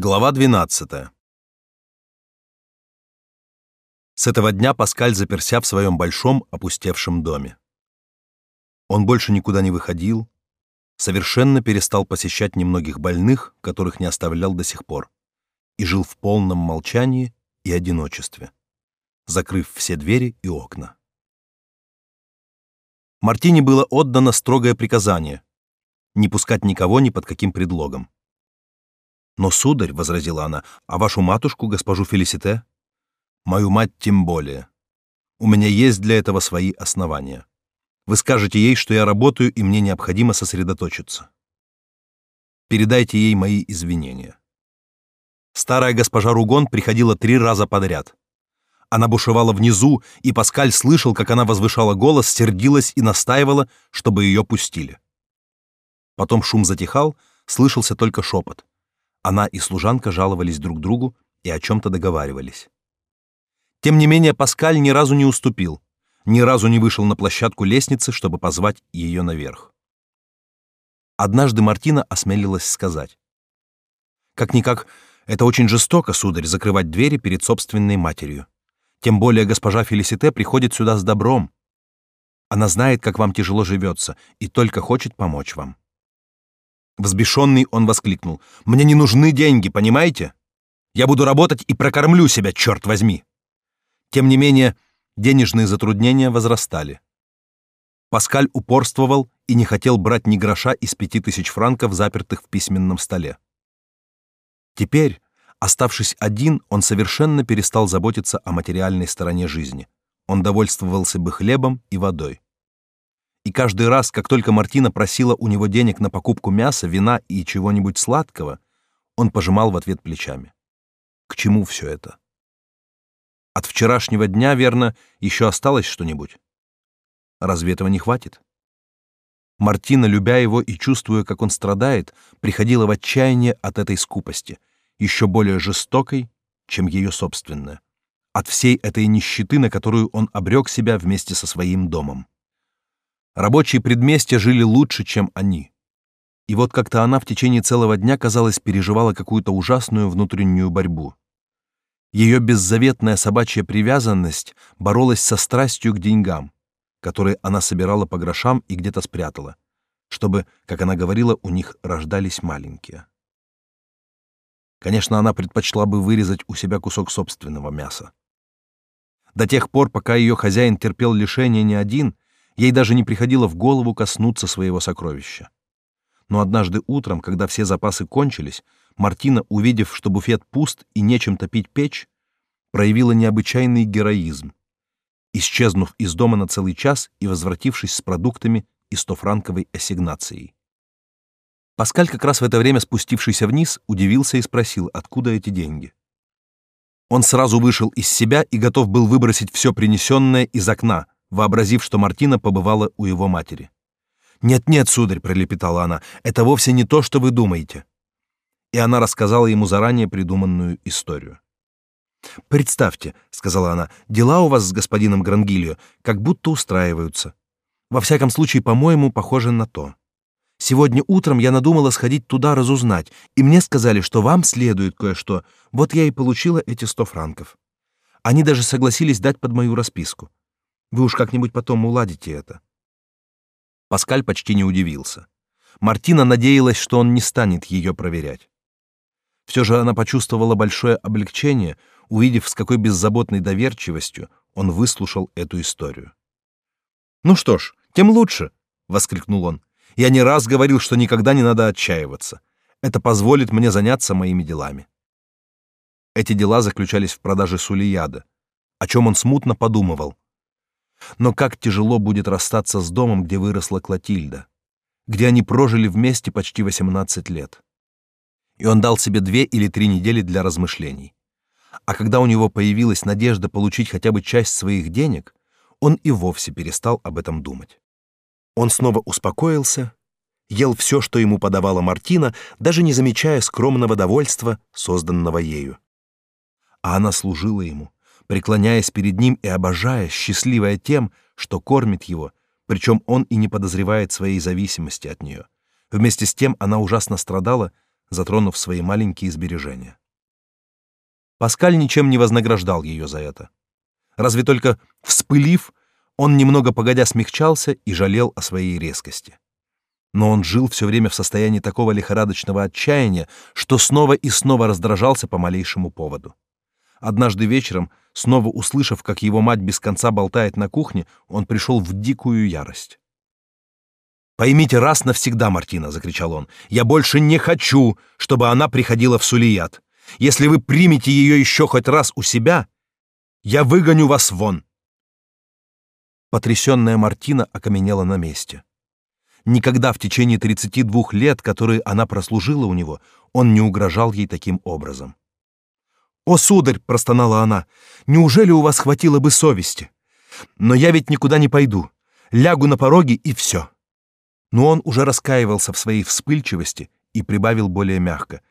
Глава 12. С этого дня Паскаль заперся в своем большом опустевшем доме. Он больше никуда не выходил, совершенно перестал посещать немногих больных, которых не оставлял до сих пор, и жил в полном молчании и одиночестве, закрыв все двери и окна. Мартине было отдано строгое приказание не пускать никого ни под каким предлогом. Но, сударь, — возразила она, — а вашу матушку, госпожу Фелисите? Мою мать тем более. У меня есть для этого свои основания. Вы скажете ей, что я работаю, и мне необходимо сосредоточиться. Передайте ей мои извинения. Старая госпожа Ругон приходила три раза подряд. Она бушевала внизу, и Паскаль слышал, как она возвышала голос, сердилась и настаивала, чтобы ее пустили. Потом шум затихал, слышался только шепот. Она и служанка жаловались друг другу и о чем-то договаривались. Тем не менее, Паскаль ни разу не уступил, ни разу не вышел на площадку лестницы, чтобы позвать ее наверх. Однажды Мартина осмелилась сказать. «Как-никак, это очень жестоко, сударь, закрывать двери перед собственной матерью. Тем более госпожа Фелисите приходит сюда с добром. Она знает, как вам тяжело живется, и только хочет помочь вам. Взбешенный он воскликнул. «Мне не нужны деньги, понимаете? Я буду работать и прокормлю себя, черт возьми!» Тем не менее, денежные затруднения возрастали. Паскаль упорствовал и не хотел брать ни гроша из пяти тысяч франков, запертых в письменном столе. Теперь, оставшись один, он совершенно перестал заботиться о материальной стороне жизни. Он довольствовался бы хлебом и водой и каждый раз, как только Мартина просила у него денег на покупку мяса, вина и чего-нибудь сладкого, он пожимал в ответ плечами. К чему все это? От вчерашнего дня, верно, еще осталось что-нибудь? Разве этого не хватит? Мартина, любя его и чувствуя, как он страдает, приходила в отчаяние от этой скупости, еще более жестокой, чем ее собственная, от всей этой нищеты, на которую он обрек себя вместе со своим домом. Рабочие предместья жили лучше, чем они. И вот как-то она в течение целого дня, казалось, переживала какую-то ужасную внутреннюю борьбу. Ее беззаветная собачья привязанность боролась со страстью к деньгам, которые она собирала по грошам и где-то спрятала, чтобы, как она говорила, у них рождались маленькие. Конечно, она предпочла бы вырезать у себя кусок собственного мяса. До тех пор, пока ее хозяин терпел лишения не один, Ей даже не приходило в голову коснуться своего сокровища. Но однажды утром, когда все запасы кончились, Мартина, увидев, что буфет пуст и нечем топить печь, проявила необычайный героизм, исчезнув из дома на целый час и возвратившись с продуктами и стофранковой ассигнацией. Паскаль, как раз в это время спустившийся вниз, удивился и спросил, откуда эти деньги. Он сразу вышел из себя и готов был выбросить все принесенное из окна, вообразив, что Мартина побывала у его матери. «Нет-нет, сударь», — пролепетала она, — «это вовсе не то, что вы думаете». И она рассказала ему заранее придуманную историю. «Представьте», — сказала она, — «дела у вас с господином Грангильо как будто устраиваются. Во всяком случае, по-моему, похоже на то. Сегодня утром я надумала сходить туда разузнать, и мне сказали, что вам следует кое-что. Вот я и получила эти сто франков. Они даже согласились дать под мою расписку. Вы уж как-нибудь потом уладите это. Паскаль почти не удивился. Мартина надеялась, что он не станет ее проверять. Все же она почувствовала большое облегчение, увидев, с какой беззаботной доверчивостью он выслушал эту историю. «Ну что ж, тем лучше!» — воскликнул он. «Я не раз говорил, что никогда не надо отчаиваться. Это позволит мне заняться моими делами». Эти дела заключались в продаже сулияда, о чем он смутно подумывал, но как тяжело будет расстаться с домом, где выросла Клотильда, где они прожили вместе почти 18 лет. И он дал себе две или три недели для размышлений. А когда у него появилась надежда получить хотя бы часть своих денег, он и вовсе перестал об этом думать. Он снова успокоился, ел все, что ему подавала Мартина, даже не замечая скромного довольства, созданного ею. А она служила ему, преклоняясь перед ним и обожая, счастливая тем, что кормит его, причем он и не подозревает своей зависимости от нее. Вместе с тем она ужасно страдала, затронув свои маленькие сбережения. Паскаль ничем не вознаграждал ее за это. Разве только, вспылив, он немного погодя смягчался и жалел о своей резкости. Но он жил все время в состоянии такого лихорадочного отчаяния, что снова и снова раздражался по малейшему поводу. Однажды вечером, снова услышав, как его мать без конца болтает на кухне, он пришел в дикую ярость. «Поймите раз навсегда, Мартина!» — закричал он. «Я больше не хочу, чтобы она приходила в Сулият. Если вы примете ее еще хоть раз у себя, я выгоню вас вон!» Потрясенная Мартина окаменела на месте. Никогда в течение 32 лет, которые она прослужила у него, он не угрожал ей таким образом. «О, сударь!» — простонала она. «Неужели у вас хватило бы совести? Но я ведь никуда не пойду. Лягу на пороге и все». Но он уже раскаивался в своей вспыльчивости и прибавил более мягко.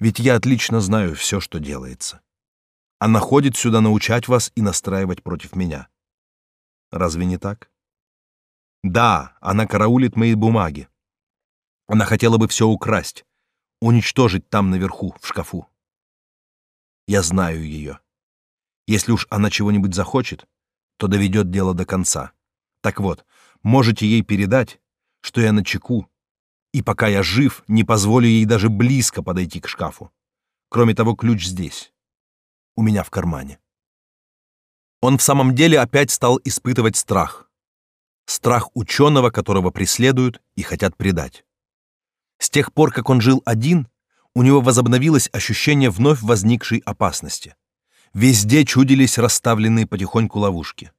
«Ведь я отлично знаю все, что делается. Она ходит сюда научать вас и настраивать против меня. Разве не так?» «Да, она караулит мои бумаги. Она хотела бы все украсть, уничтожить там наверху, в шкафу. Я знаю ее. Если уж она чего-нибудь захочет, то доведет дело до конца. Так вот, можете ей передать, что я на чеку, и пока я жив, не позволю ей даже близко подойти к шкафу. Кроме того, ключ здесь, у меня в кармане. Он в самом деле опять стал испытывать страх. Страх ученого, которого преследуют и хотят предать. С тех пор, как он жил один, у него возобновилось ощущение вновь возникшей опасности. Везде чудились расставленные потихоньку ловушки.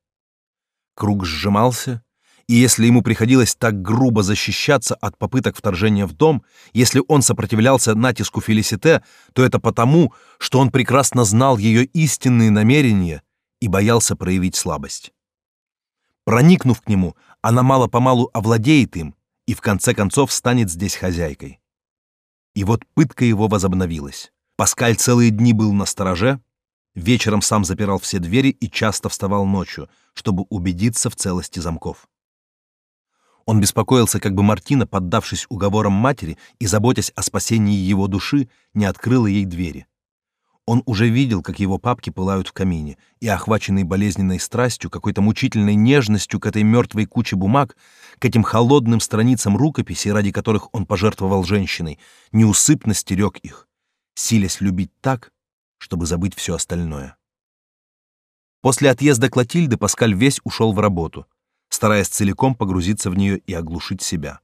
Круг сжимался, и если ему приходилось так грубо защищаться от попыток вторжения в дом, если он сопротивлялся натиску Фелисите, то это потому, что он прекрасно знал ее истинные намерения и боялся проявить слабость. Проникнув к нему, она мало-помалу овладеет им и в конце концов станет здесь хозяйкой. И вот пытка его возобновилась. Паскаль целые дни был на стороже, вечером сам запирал все двери и часто вставал ночью, чтобы убедиться в целости замков. Он беспокоился, как бы Мартина, поддавшись уговорам матери и заботясь о спасении его души, не открыла ей двери. Он уже видел, как его папки пылают в камине, и, охваченный болезненной страстью, какой-то мучительной нежностью к этой мертвой куче бумаг, к этим холодным страницам рукописи, ради которых он пожертвовал женщиной, неусыпно стерег их, силясь любить так, чтобы забыть все остальное. После отъезда Клотильды Паскаль весь ушел в работу, стараясь целиком погрузиться в нее и оглушить себя.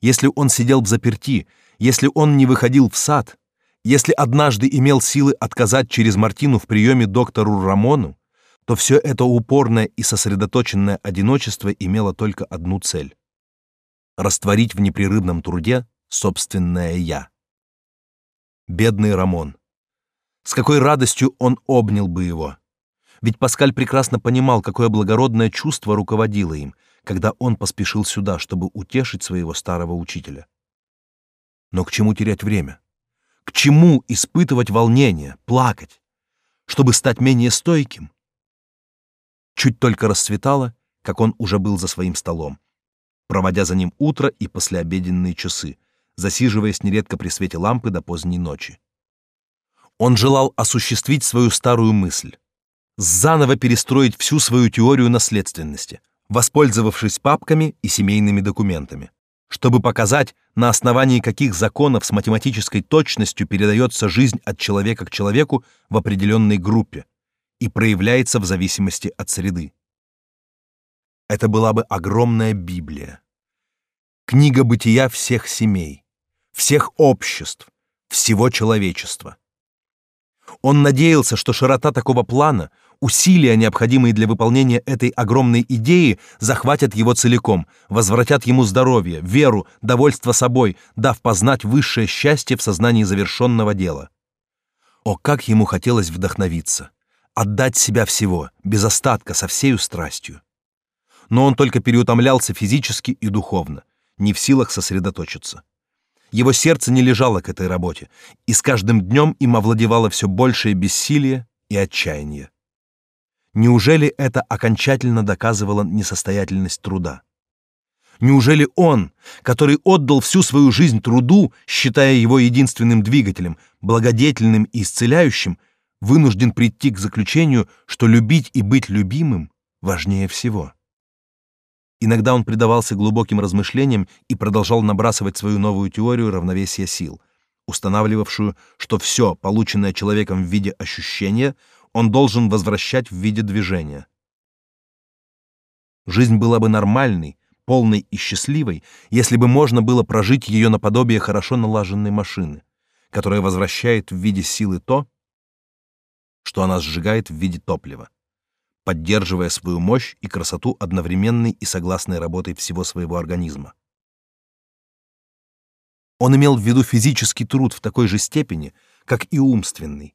Если он сидел в заперти, если он не выходил в сад, если однажды имел силы отказать через Мартину в приеме доктору Рамону, то все это упорное и сосредоточенное одиночество имело только одну цель — растворить в непрерывном труде собственное «я». Бедный Рамон. С какой радостью он обнял бы его. Ведь Паскаль прекрасно понимал, какое благородное чувство руководило им, когда он поспешил сюда, чтобы утешить своего старого учителя. Но к чему терять время? К чему испытывать волнение, плакать? Чтобы стать менее стойким? Чуть только расцветало, как он уже был за своим столом, проводя за ним утро и послеобеденные часы, засиживаясь нередко при свете лампы до поздней ночи. Он желал осуществить свою старую мысль, заново перестроить всю свою теорию наследственности, воспользовавшись папками и семейными документами чтобы показать, на основании каких законов с математической точностью передается жизнь от человека к человеку в определенной группе и проявляется в зависимости от среды. Это была бы огромная Библия. Книга бытия всех семей, всех обществ, всего человечества. Он надеялся, что широта такого плана Усилия, необходимые для выполнения этой огромной идеи, захватят его целиком, возвратят ему здоровье, веру, довольство собой, дав познать высшее счастье в сознании завершенного дела. О, как ему хотелось вдохновиться, отдать себя всего, без остатка, со всею страстью. Но он только переутомлялся физически и духовно, не в силах сосредоточиться. Его сердце не лежало к этой работе, и с каждым днем им овладевало все большее бессилие и отчаяние. Неужели это окончательно доказывало несостоятельность труда? Неужели он, который отдал всю свою жизнь труду, считая его единственным двигателем, благодетельным и исцеляющим, вынужден прийти к заключению, что любить и быть любимым важнее всего? Иногда он предавался глубоким размышлениям и продолжал набрасывать свою новую теорию равновесия сил, устанавливавшую, что все, полученное человеком в виде ощущения, он должен возвращать в виде движения. Жизнь была бы нормальной, полной и счастливой, если бы можно было прожить ее наподобие хорошо налаженной машины, которая возвращает в виде силы то, что она сжигает в виде топлива, поддерживая свою мощь и красоту одновременной и согласной работой всего своего организма. Он имел в виду физический труд в такой же степени, как и умственный,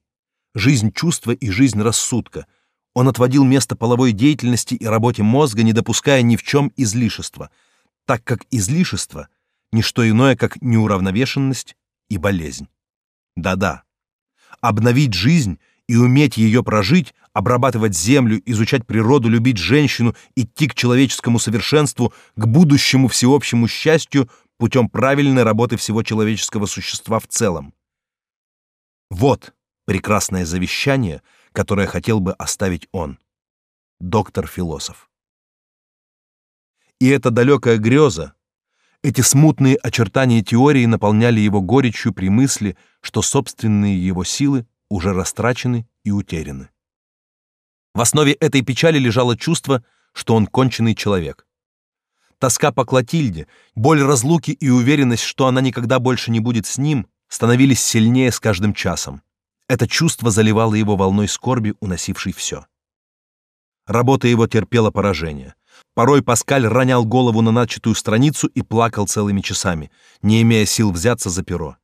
жизнь чувства и жизнь рассудка — он отводил место половой деятельности и работе мозга, не допуская ни в чем излишества, так как излишество — не что иное, как неуравновешенность и болезнь. Да-да. Обновить жизнь и уметь ее прожить, обрабатывать землю, изучать природу, любить женщину, идти к человеческому совершенству, к будущему всеобщему счастью путем правильной работы всего человеческого существа в целом. Вот прекрасное завещание — которое хотел бы оставить он, доктор-философ. И эта далекая греза, эти смутные очертания теории наполняли его горечью при мысли, что собственные его силы уже растрачены и утеряны. В основе этой печали лежало чувство, что он конченый человек. Тоска по Клотильде, боль разлуки и уверенность, что она никогда больше не будет с ним, становились сильнее с каждым часом. Это чувство заливало его волной скорби, уносившей все. Работа его терпела поражение. Порой Паскаль ронял голову на начатую страницу и плакал целыми часами, не имея сил взяться за перо.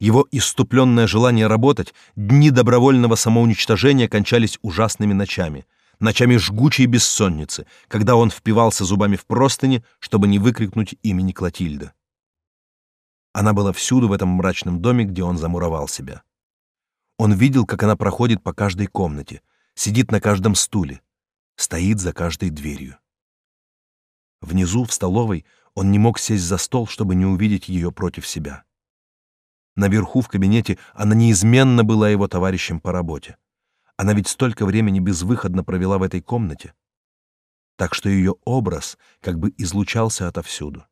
Его иступленное желание работать, дни добровольного самоуничтожения кончались ужасными ночами, ночами жгучей бессонницы, когда он впивался зубами в простыни, чтобы не выкрикнуть имени Клотильда. Она была всюду в этом мрачном доме, где он замуровал себя. Он видел, как она проходит по каждой комнате, сидит на каждом стуле, стоит за каждой дверью. Внизу, в столовой, он не мог сесть за стол, чтобы не увидеть ее против себя. Наверху, в кабинете, она неизменно была его товарищем по работе. Она ведь столько времени безвыходно провела в этой комнате. Так что ее образ как бы излучался отовсюду.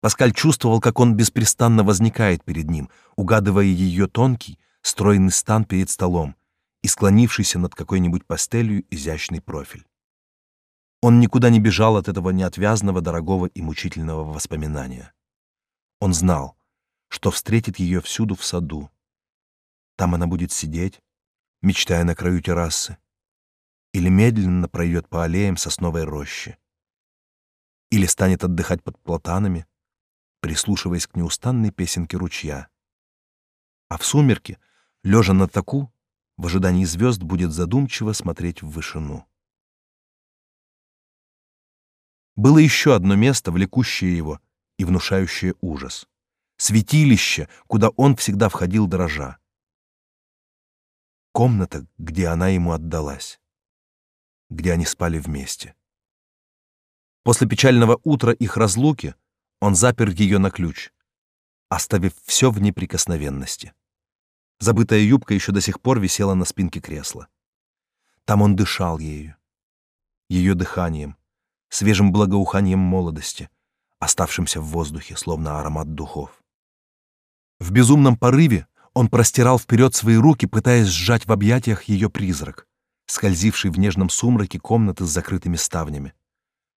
Паскаль чувствовал, как он беспрестанно возникает перед ним, угадывая ее тонкий, стройный стан перед столом и склонившийся над какой-нибудь пастелью изящный профиль. Он никуда не бежал от этого неотвязного, дорогого и мучительного воспоминания. Он знал, что встретит ее всюду в саду. Там она будет сидеть, мечтая на краю террасы, или медленно пройдет по аллеям сосновой рощи, или станет отдыхать под платанами, прислушиваясь к неустанной песенке ручья. А в сумерки — лежа на таку, в ожидании звезд будет задумчиво смотреть в вышину. Было еще одно место, влекущее его и внушающее ужас. Святилище, куда он всегда входил дрожа. Комната, где она ему отдалась. Где они спали вместе. После печального утра их разлуки он запер ее на ключ, оставив все в неприкосновенности. Забытая юбка еще до сих пор висела на спинке кресла. Там он дышал ею, ее дыханием, свежим благоуханием молодости, оставшимся в воздухе, словно аромат духов. В безумном порыве он простирал вперед свои руки, пытаясь сжать в объятиях ее призрак, скользивший в нежном сумраке комнаты с закрытыми ставнями,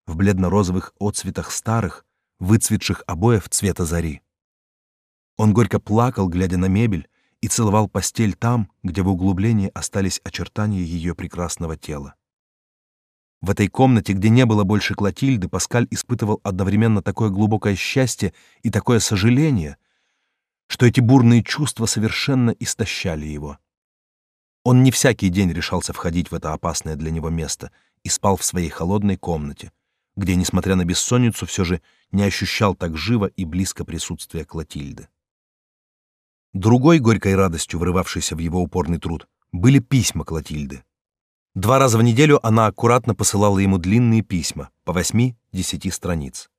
в бледно-розовых отцветах старых, выцветших обоев цвета зари. Он горько плакал, глядя на мебель, и целовал постель там, где в углублении остались очертания ее прекрасного тела. В этой комнате, где не было больше Клотильды, Паскаль испытывал одновременно такое глубокое счастье и такое сожаление, что эти бурные чувства совершенно истощали его. Он не всякий день решался входить в это опасное для него место и спал в своей холодной комнате, где, несмотря на бессонницу, все же не ощущал так живо и близко присутствия Клотильды. Другой горькой радостью, врывавшейся в его упорный труд, были письма Клотильды. Два раза в неделю она аккуратно посылала ему длинные письма по восьми-десяти страниц,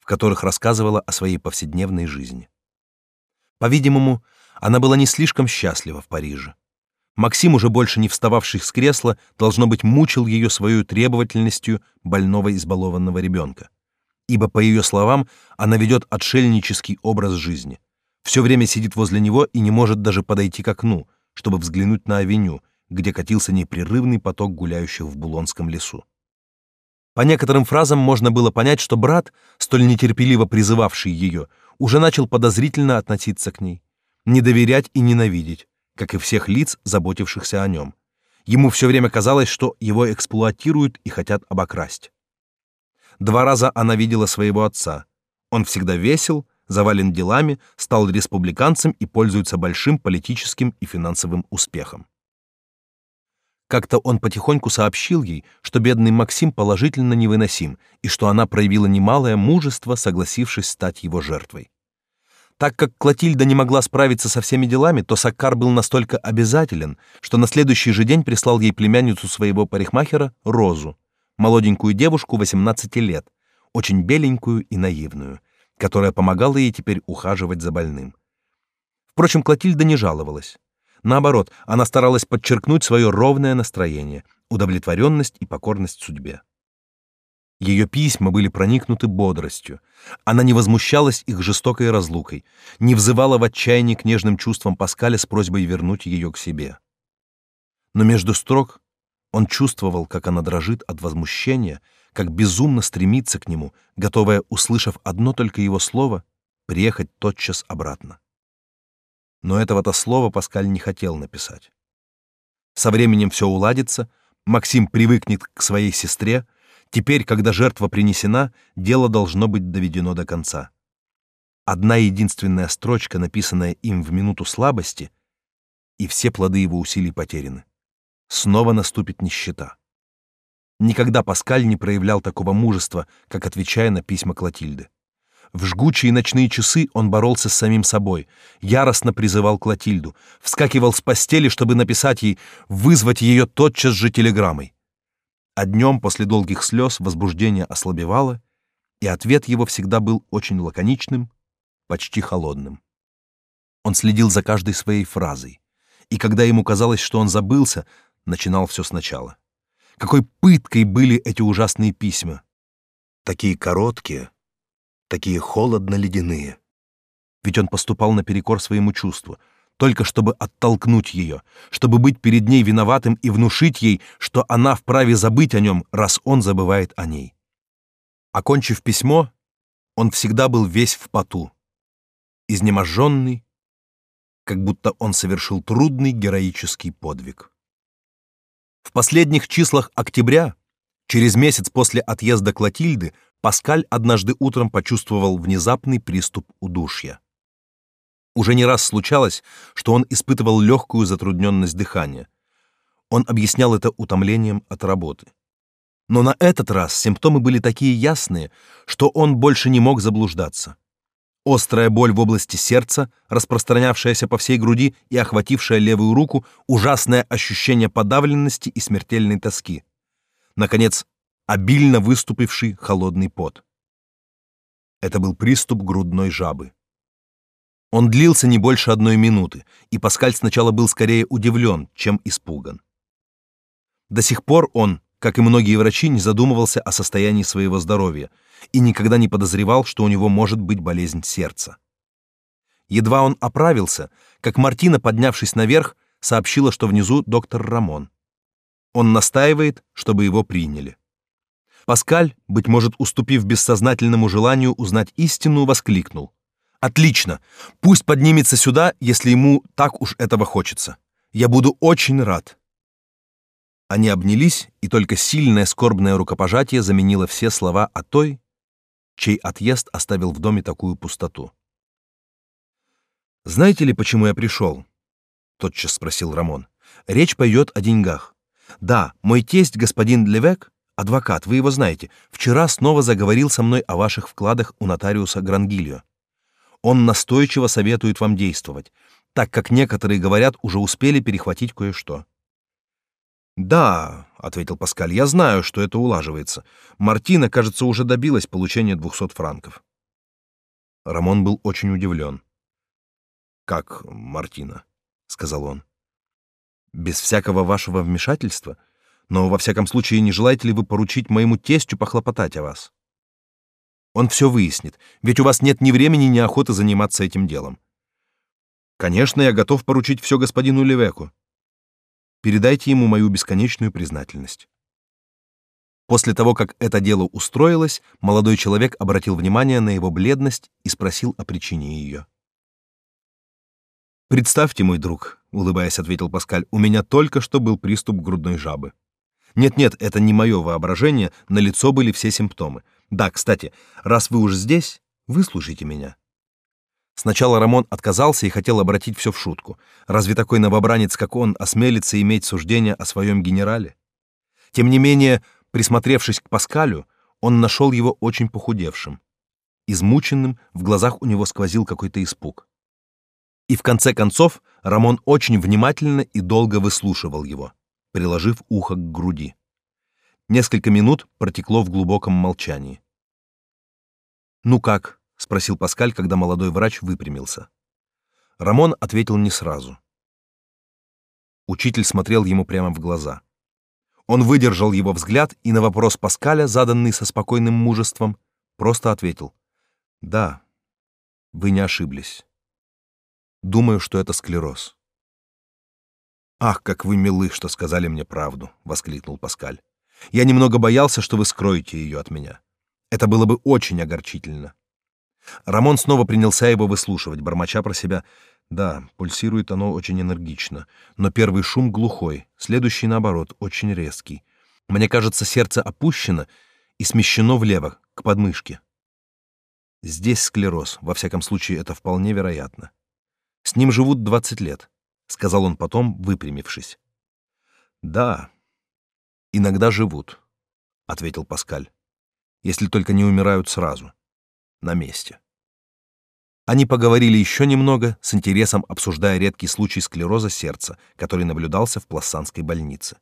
в которых рассказывала о своей повседневной жизни. По-видимому, она была не слишком счастлива в Париже. Максим, уже больше не встававший с кресла, должно быть, мучил ее своей требовательностью больного избалованного ребенка. Ибо, по ее словам, она ведет отшельнический образ жизни. Все время сидит возле него и не может даже подойти к окну, чтобы взглянуть на авеню, где катился непрерывный поток гуляющих в Булонском лесу. По некоторым фразам можно было понять, что брат, столь нетерпеливо призывавший ее, уже начал подозрительно относиться к ней, не доверять и ненавидеть, как и всех лиц, заботившихся о нем. Ему все время казалось, что его эксплуатируют и хотят обокрасть. Два раза она видела своего отца. Он всегда весел, завален делами, стал республиканцем и пользуется большим политическим и финансовым успехом. Как-то он потихоньку сообщил ей, что бедный Максим положительно невыносим и что она проявила немалое мужество, согласившись стать его жертвой. Так как Клотильда не могла справиться со всеми делами, то Саккар был настолько обязателен, что на следующий же день прислал ей племянницу своего парикмахера Розу, молоденькую девушку 18 лет, очень беленькую и наивную, которая помогала ей теперь ухаживать за больным. Впрочем, Клотильда не жаловалась. Наоборот, она старалась подчеркнуть свое ровное настроение, удовлетворенность и покорность судьбе. Ее письма были проникнуты бодростью. Она не возмущалась их жестокой разлукой, не взывала в отчаянии к нежным чувствам Паскаля с просьбой вернуть ее к себе. Но между строк он чувствовал, как она дрожит от возмущения, как безумно стремится к нему, готовая, услышав одно только его слово, приехать тотчас обратно но этого-то слова Паскаль не хотел написать. Со временем все уладится, Максим привыкнет к своей сестре, теперь, когда жертва принесена, дело должно быть доведено до конца. Одна единственная строчка, написанная им в минуту слабости, и все плоды его усилий потеряны. Снова наступит нищета. Никогда Паскаль не проявлял такого мужества, как отвечая на письма Клотильды. В жгучие ночные часы он боролся с самим собой, яростно призывал Клотильду, вскакивал с постели, чтобы написать ей, вызвать ее тотчас же телеграммой. А днем после долгих слез возбуждение ослабевало, и ответ его всегда был очень лаконичным, почти холодным. Он следил за каждой своей фразой, и когда ему казалось, что он забылся, начинал все сначала. Какой пыткой были эти ужасные письма! Такие короткие, такие холодно-ледяные. Ведь он поступал наперекор своему чувству, только чтобы оттолкнуть ее, чтобы быть перед ней виноватым и внушить ей, что она вправе забыть о нем, раз он забывает о ней. Окончив письмо, он всегда был весь в поту, изнеможенный, как будто он совершил трудный героический подвиг. В последних числах октября, через месяц после отъезда Клотильды, Паскаль однажды утром почувствовал внезапный приступ удушья. Уже не раз случалось, что он испытывал легкую затрудненность дыхания. Он объяснял это утомлением от работы. Но на этот раз симптомы были такие ясные, что он больше не мог заблуждаться. Острая боль в области сердца, распространявшаяся по всей груди и охватившая левую руку, ужасное ощущение подавленности и смертельной тоски. Наконец, обильно выступивший холодный пот. Это был приступ грудной жабы. Он длился не больше одной минуты, и Паскаль сначала был скорее удивлен, чем испуган. До сих пор он, как и многие врачи, не задумывался о состоянии своего здоровья и никогда не подозревал, что у него может быть болезнь сердца. Едва он оправился, как Мартина, поднявшись наверх, сообщила, что внизу доктор Рамон. Он настаивает, чтобы его приняли. Паскаль, быть может, уступив бессознательному желанию узнать истину, воскликнул: "Отлично! Пусть поднимется сюда, если ему так уж этого хочется. Я буду очень рад". Они обнялись, и только сильное скорбное рукопожатие заменило все слова о той, чей отъезд оставил в доме такую пустоту. Знаете ли, почему я пришел? тотчас спросил Рамон. Речь пойдет о деньгах. Да, мой тесть господин Левек Адвокат, вы его знаете, вчера снова заговорил со мной о ваших вкладах у нотариуса Грангильо. Он настойчиво советует вам действовать, так как некоторые, говорят, уже успели перехватить кое-что. Да, ответил Паскаль. Я знаю, что это улаживается. Мартина, кажется, уже добилась получения двухсот франков. Рамон был очень удивлен. Как Мартина, сказал он. Без всякого вашего вмешательства, но во всяком случае не желаете ли вы поручить моему тестю похлопотать о вас? Он все выяснит, ведь у вас нет ни времени, ни охоты заниматься этим делом. Конечно, я готов поручить все господину Левеку. Передайте ему мою бесконечную признательность. После того, как это дело устроилось, молодой человек обратил внимание на его бледность и спросил о причине ее. «Представьте, мой друг», — улыбаясь, ответил Паскаль, — «у меня только что был приступ грудной жабы. Нет-нет, это не мое воображение, на лицо были все симптомы. Да, кстати, раз вы уж здесь, выслушайте меня. Сначала Рамон отказался и хотел обратить все в шутку. Разве такой новобранец, как он, осмелится иметь суждение о своем генерале? Тем не менее, присмотревшись к Паскалю, он нашел его очень похудевшим. Измученным, в глазах у него сквозил какой-то испуг. И в конце концов Рамон очень внимательно и долго выслушивал его, приложив ухо к груди. Несколько минут протекло в глубоком молчании. «Ну как?» — спросил Паскаль, когда молодой врач выпрямился. Рамон ответил не сразу. Учитель смотрел ему прямо в глаза. Он выдержал его взгляд и на вопрос Паскаля, заданный со спокойным мужеством, просто ответил. «Да, вы не ошиблись. Думаю, что это склероз». «Ах, как вы милы, что сказали мне правду!» — воскликнул Паскаль. Я немного боялся, что вы скроете ее от меня. Это было бы очень огорчительно. Рамон снова принялся его выслушивать, бормоча про себя. Да, пульсирует оно очень энергично, но первый шум глухой, следующий, наоборот, очень резкий. Мне кажется, сердце опущено и смещено влево, к подмышке. Здесь склероз, во всяком случае, это вполне вероятно. С ним живут 20 лет, — сказал он потом, выпрямившись. Да, иногда живут, ответил Паскаль. Если только не умирают сразу, на месте. Они поговорили еще немного, с интересом обсуждая редкий случай склероза сердца, который наблюдался в Плассанской больнице.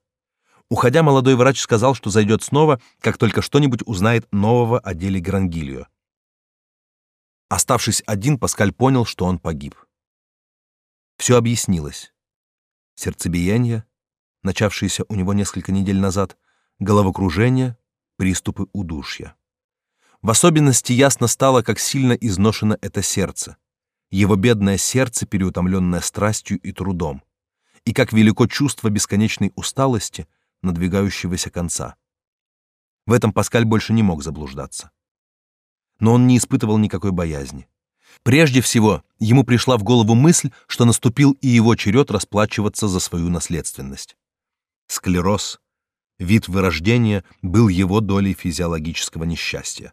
Уходя, молодой врач сказал, что зайдет снова, как только что-нибудь узнает нового о деле Грангильо. Оставшись один, Паскаль понял, что он погиб. Все объяснилось. Сердцебиение, начавшиеся у него несколько недель назад, головокружение, приступы удушья. В особенности ясно стало, как сильно изношено это сердце, его бедное сердце, переутомленное страстью и трудом, и как велико чувство бесконечной усталости, надвигающегося конца. В этом Паскаль больше не мог заблуждаться. Но он не испытывал никакой боязни. Прежде всего, ему пришла в голову мысль, что наступил и его черед расплачиваться за свою наследственность. Склероз, вид вырождения, был его долей физиологического несчастья,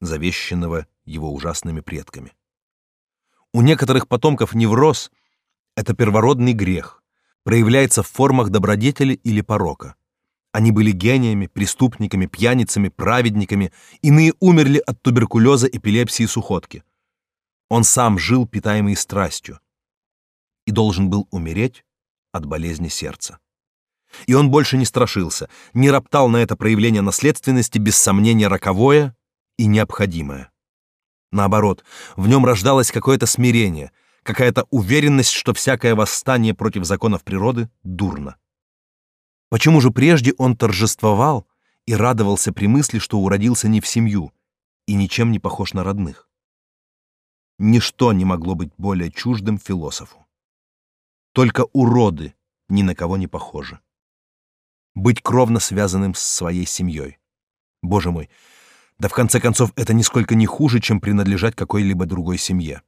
завещанного его ужасными предками. У некоторых потомков невроз — это первородный грех, проявляется в формах добродетели или порока. Они были гениями, преступниками, пьяницами, праведниками, иные умерли от туберкулеза, эпилепсии, сухотки. Он сам жил питаемый страстью и должен был умереть от болезни сердца. И он больше не страшился, не роптал на это проявление наследственности, без сомнения роковое и необходимое. Наоборот, в нем рождалось какое-то смирение, какая-то уверенность, что всякое восстание против законов природы дурно. Почему же прежде он торжествовал и радовался при мысли, что уродился не в семью и ничем не похож на родных? Ничто не могло быть более чуждым философу. Только уроды ни на кого не похожи быть кровно связанным с своей семьей. Боже мой, да в конце концов это нисколько не хуже, чем принадлежать какой-либо другой семье.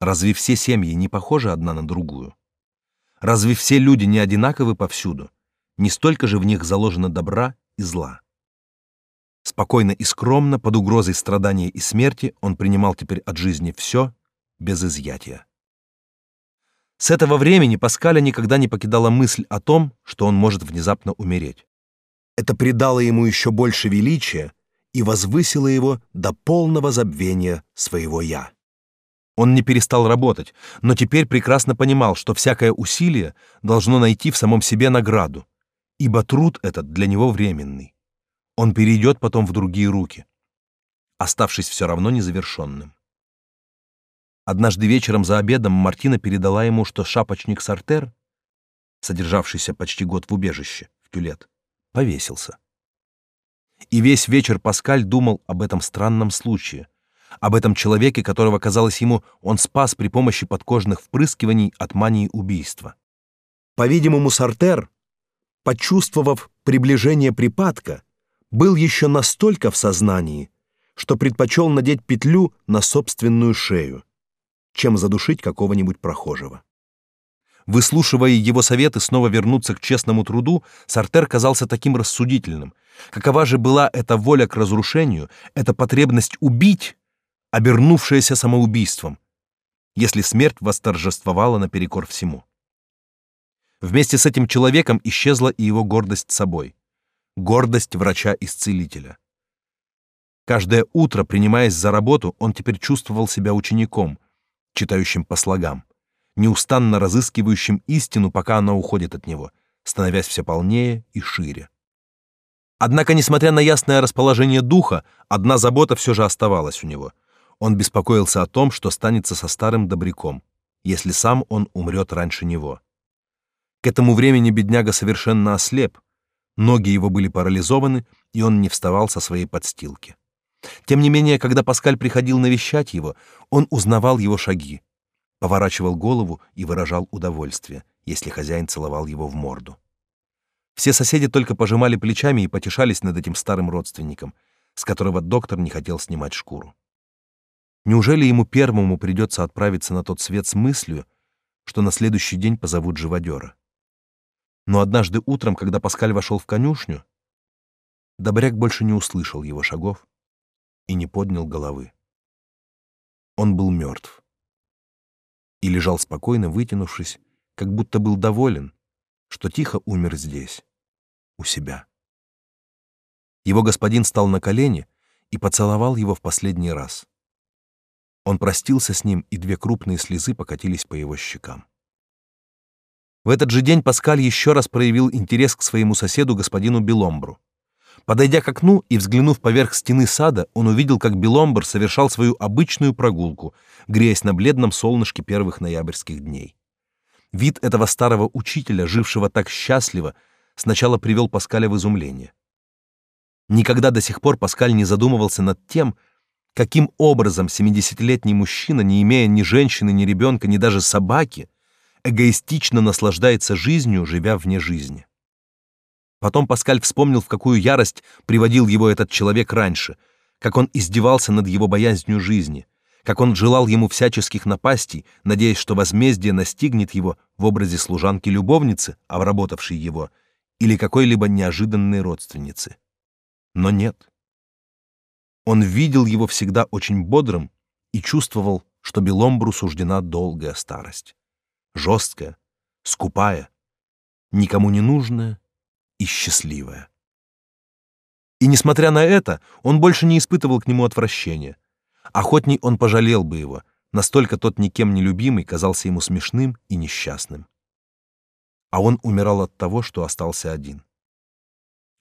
Разве все семьи не похожи одна на другую? Разве все люди не одинаковы повсюду? Не столько же в них заложено добра и зла. Спокойно и скромно, под угрозой страдания и смерти, он принимал теперь от жизни все без изъятия. С этого времени Паскаля никогда не покидала мысль о том, что он может внезапно умереть. Это придало ему еще больше величия и возвысило его до полного забвения своего «я». Он не перестал работать, но теперь прекрасно понимал, что всякое усилие должно найти в самом себе награду, ибо труд этот для него временный. Он перейдет потом в другие руки, оставшись все равно незавершенным. Однажды вечером за обедом Мартина передала ему, что шапочник Сартер, содержавшийся почти год в убежище, в Тюлет, повесился. И весь вечер Паскаль думал об этом странном случае, об этом человеке, которого, казалось ему, он спас при помощи подкожных впрыскиваний от мании убийства. По-видимому, Сартер, почувствовав приближение припадка, был еще настолько в сознании, что предпочел надеть петлю на собственную шею, чем задушить какого-нибудь прохожего. Выслушивая его советы снова вернуться к честному труду, Сартер казался таким рассудительным. Какова же была эта воля к разрушению, эта потребность убить, обернувшаяся самоубийством, если смерть восторжествовала наперекор всему? Вместе с этим человеком исчезла и его гордость собой, гордость врача-исцелителя. Каждое утро, принимаясь за работу, он теперь чувствовал себя учеником, читающим по слогам, неустанно разыскивающим истину, пока она уходит от него, становясь все полнее и шире. Однако, несмотря на ясное расположение духа, одна забота все же оставалась у него. Он беспокоился о том, что станется со старым добряком, если сам он умрет раньше него. К этому времени бедняга совершенно ослеп, ноги его были парализованы, и он не вставал со своей подстилки. Тем не менее, когда Паскаль приходил навещать его, он узнавал его шаги, поворачивал голову и выражал удовольствие, если хозяин целовал его в морду. Все соседи только пожимали плечами и потешались над этим старым родственником, с которого доктор не хотел снимать шкуру. Неужели ему первому придется отправиться на тот свет с мыслью, что на следующий день позовут живодера? Но однажды утром, когда Паскаль вошел в конюшню, Добряк больше не услышал его шагов и не поднял головы. Он был мертв и лежал спокойно, вытянувшись, как будто был доволен, что тихо умер здесь, у себя. Его господин стал на колени и поцеловал его в последний раз. Он простился с ним, и две крупные слезы покатились по его щекам. В этот же день Паскаль еще раз проявил интерес к своему соседу, господину Беломбру. Подойдя к окну и взглянув поверх стены сада, он увидел, как Беломбр совершал свою обычную прогулку, греясь на бледном солнышке первых ноябрьских дней. Вид этого старого учителя, жившего так счастливо, сначала привел Паскаля в изумление. Никогда до сих пор Паскаль не задумывался над тем, каким образом семидесятилетний мужчина, не имея ни женщины, ни ребенка, ни даже собаки, эгоистично наслаждается жизнью, живя вне жизни. Потом Паскаль вспомнил, в какую ярость приводил его этот человек раньше, как он издевался над его боязнью жизни, как он желал ему всяческих напастей, надеясь, что возмездие настигнет его в образе служанки-любовницы, обработавшей его, или какой-либо неожиданной родственницы. Но нет. Он видел его всегда очень бодрым и чувствовал, что Беломбру суждена долгая старость жесткая, скупая, никому не нужная и счастливая. И несмотря на это, он больше не испытывал к нему отвращения. Охотней он пожалел бы его, настолько тот никем не любимый казался ему смешным и несчастным. А он умирал от того, что остался один.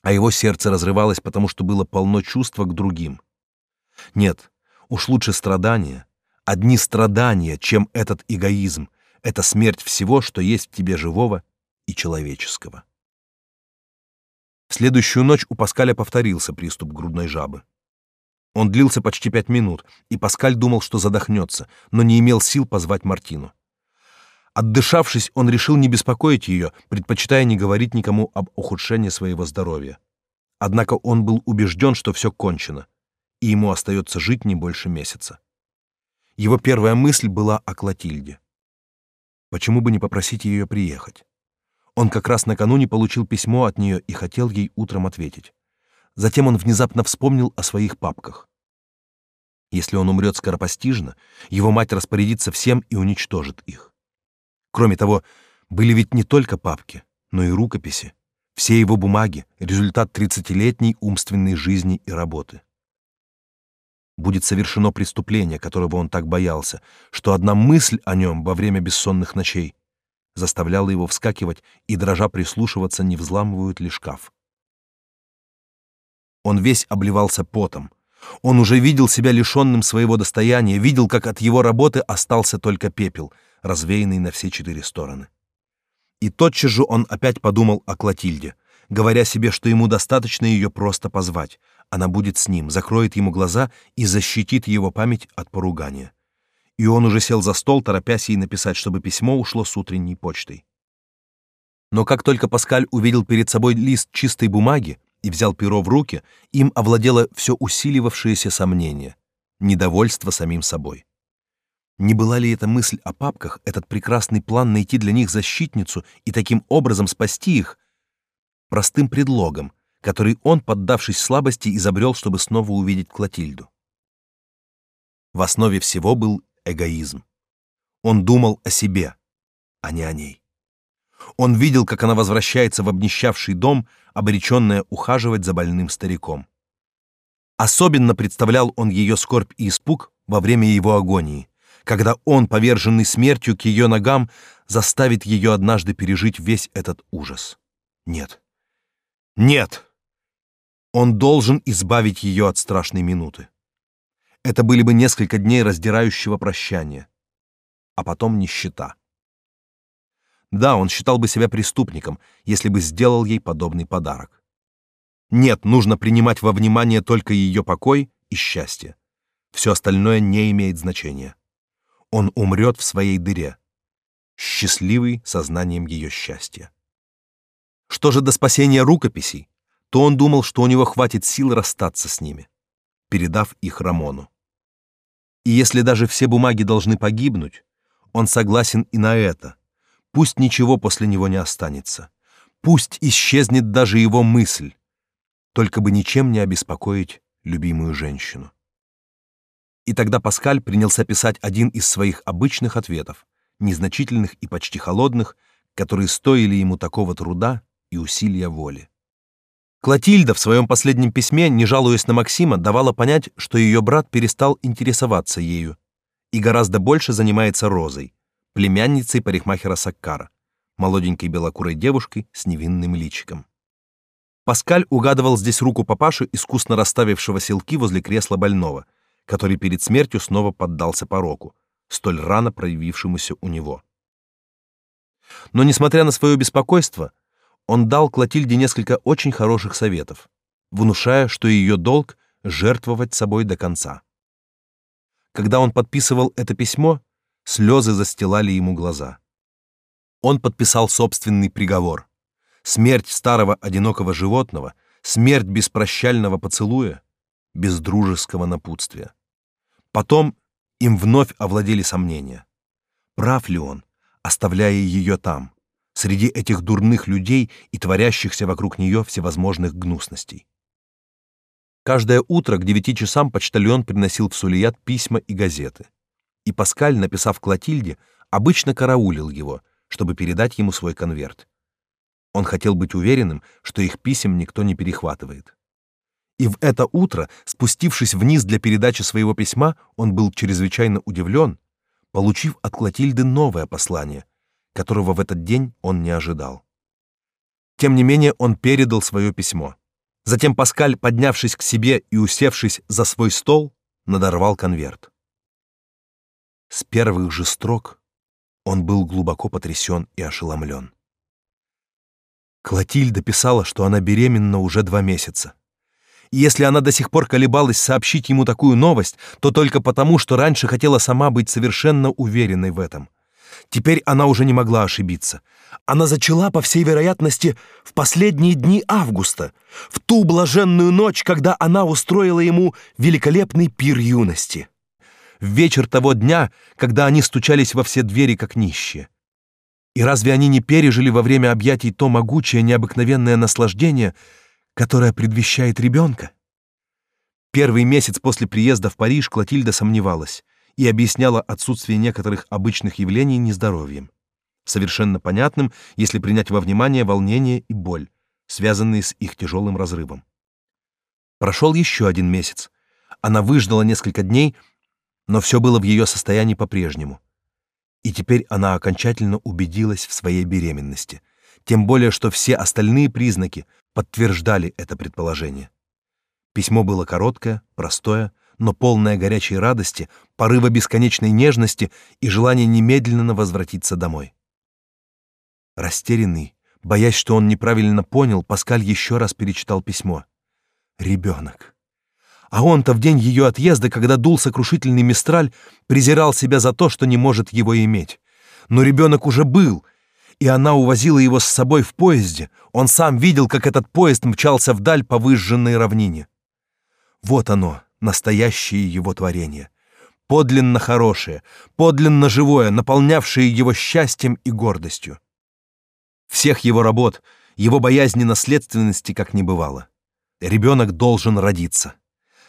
А его сердце разрывалось, потому что было полно чувства к другим. Нет, уж лучше страдания, одни страдания, чем этот эгоизм, это смерть всего, что есть в тебе живого и человеческого. В следующую ночь у Паскаля повторился приступ грудной жабы. Он длился почти пять минут, и Паскаль думал, что задохнется, но не имел сил позвать Мартину. Отдышавшись, он решил не беспокоить ее, предпочитая не говорить никому об ухудшении своего здоровья. Однако он был убежден, что все кончено, и ему остается жить не больше месяца. Его первая мысль была о Клотильде. Почему бы не попросить ее приехать? Он как раз накануне получил письмо от нее и хотел ей утром ответить. Затем он внезапно вспомнил о своих папках. Если он умрет скоропостижно, его мать распорядится всем и уничтожит их. Кроме того, были ведь не только папки, но и рукописи, все его бумаги, результат тридцатилетней умственной жизни и работы будет совершено преступление, которого он так боялся, что одна мысль о нем во время бессонных ночей заставляло его вскакивать и дрожа прислушиваться, не взламывают ли шкаф. Он весь обливался потом. Он уже видел себя лишенным своего достояния, видел, как от его работы остался только пепел, развеянный на все четыре стороны. И тотчас же он опять подумал о Клотильде, говоря себе, что ему достаточно ее просто позвать. Она будет с ним, закроет ему глаза и защитит его память от поругания. И он уже сел за стол, торопясь ей написать, чтобы письмо ушло с утренней почтой. Но как только Паскаль увидел перед собой лист чистой бумаги и взял перо в руки, им овладело все усиливавшееся сомнение, недовольство самим собой. Не была ли эта мысль о папках, этот прекрасный план найти для них защитницу и таким образом спасти их, простым предлогом, который он, поддавшись слабости, изобрел, чтобы снова увидеть Клотильду? В основе всего был эгоизм. Он думал о себе, а не о ней. Он видел, как она возвращается в обнищавший дом, обреченная ухаживать за больным стариком. Особенно представлял он ее скорбь и испуг во время его агонии, когда он, поверженный смертью к ее ногам, заставит ее однажды пережить весь этот ужас. Нет. Нет! Он должен избавить ее от страшной минуты. Это были бы несколько дней раздирающего прощания, а потом нищета. Да, он считал бы себя преступником, если бы сделал ей подобный подарок. Нет, нужно принимать во внимание только ее покой и счастье. Все остальное не имеет значения он умрет в своей дыре, счастливый сознанием ее счастья. Что же до спасения рукописей, то он думал, что у него хватит сил расстаться с ними, передав их Рамону. И если даже все бумаги должны погибнуть, он согласен и на это. Пусть ничего после него не останется. Пусть исчезнет даже его мысль, только бы ничем не обеспокоить любимую женщину. И тогда Паскаль принялся писать один из своих обычных ответов, незначительных и почти холодных, которые стоили ему такого труда и усилия воли. Клотильда в своем последнем письме, не жалуясь на Максима, давала понять, что ее брат перестал интересоваться ею и гораздо больше занимается Розой, племянницей парикмахера Саккара, молоденькой белокурой девушкой с невинным личиком. Паскаль угадывал здесь руку папаши, искусно расставившего селки возле кресла больного — который перед смертью снова поддался пороку, столь рано проявившемуся у него. Но, несмотря на свое беспокойство, он дал Клотильде несколько очень хороших советов, внушая, что ее долг — жертвовать собой до конца. Когда он подписывал это письмо, слезы застилали ему глаза. Он подписал собственный приговор. Смерть старого одинокого животного, смерть без прощального поцелуя, без дружеского напутствия. Потом им вновь овладели сомнения. Прав ли он, оставляя ее там, среди этих дурных людей и творящихся вокруг нее всевозможных гнусностей? Каждое утро к девяти часам почтальон приносил в Сулият письма и газеты. И Паскаль, написав Клотильде, обычно караулил его, чтобы передать ему свой конверт. Он хотел быть уверенным, что их писем никто не перехватывает. И в это утро, спустившись вниз для передачи своего письма, он был чрезвычайно удивлен, получив от Клотильды новое послание, которого в этот день он не ожидал. Тем не менее, он передал свое письмо. Затем Паскаль, поднявшись к себе и усевшись за свой стол, надорвал конверт. С первых же строк он был глубоко потрясен и ошеломлен. Клотильда писала, что она беременна уже два месяца. И если она до сих пор колебалась сообщить ему такую новость, то только потому, что раньше хотела сама быть совершенно уверенной в этом. Теперь она уже не могла ошибиться. Она зачала, по всей вероятности, в последние дни августа, в ту блаженную ночь, когда она устроила ему великолепный пир юности. В вечер того дня, когда они стучались во все двери, как нищие. И разве они не пережили во время объятий то могучее, необыкновенное наслаждение, которая предвещает ребенка? Первый месяц после приезда в Париж Клотильда сомневалась и объясняла отсутствие некоторых обычных явлений нездоровьем. Совершенно понятным, если принять во внимание волнение и боль, связанные с их тяжелым разрывом. Прошел еще один месяц. Она выждала несколько дней, но все было в ее состоянии по-прежнему. И теперь она окончательно убедилась в своей беременности, тем более что все остальные признаки подтверждали это предположение. Письмо было короткое, простое, но полное горячей радости, порыва бесконечной нежности и желания немедленно возвратиться домой. Растерянный, боясь, что он неправильно понял, Паскаль еще раз перечитал письмо. Ребенок. А он-то в день ее отъезда, когда дул сокрушительный мистраль, презирал себя за то, что не может его иметь. Но ребенок уже был, и она увозила его с собой в поезде. Он сам видел, как этот поезд мчался вдаль по выжженной равнине. Вот оно, настоящее его творение. Подлинно хорошее, подлинно живое, наполнявшее его счастьем и гордостью. Всех его работ, его боязни наследственности как не бывало. Ребенок должен родиться.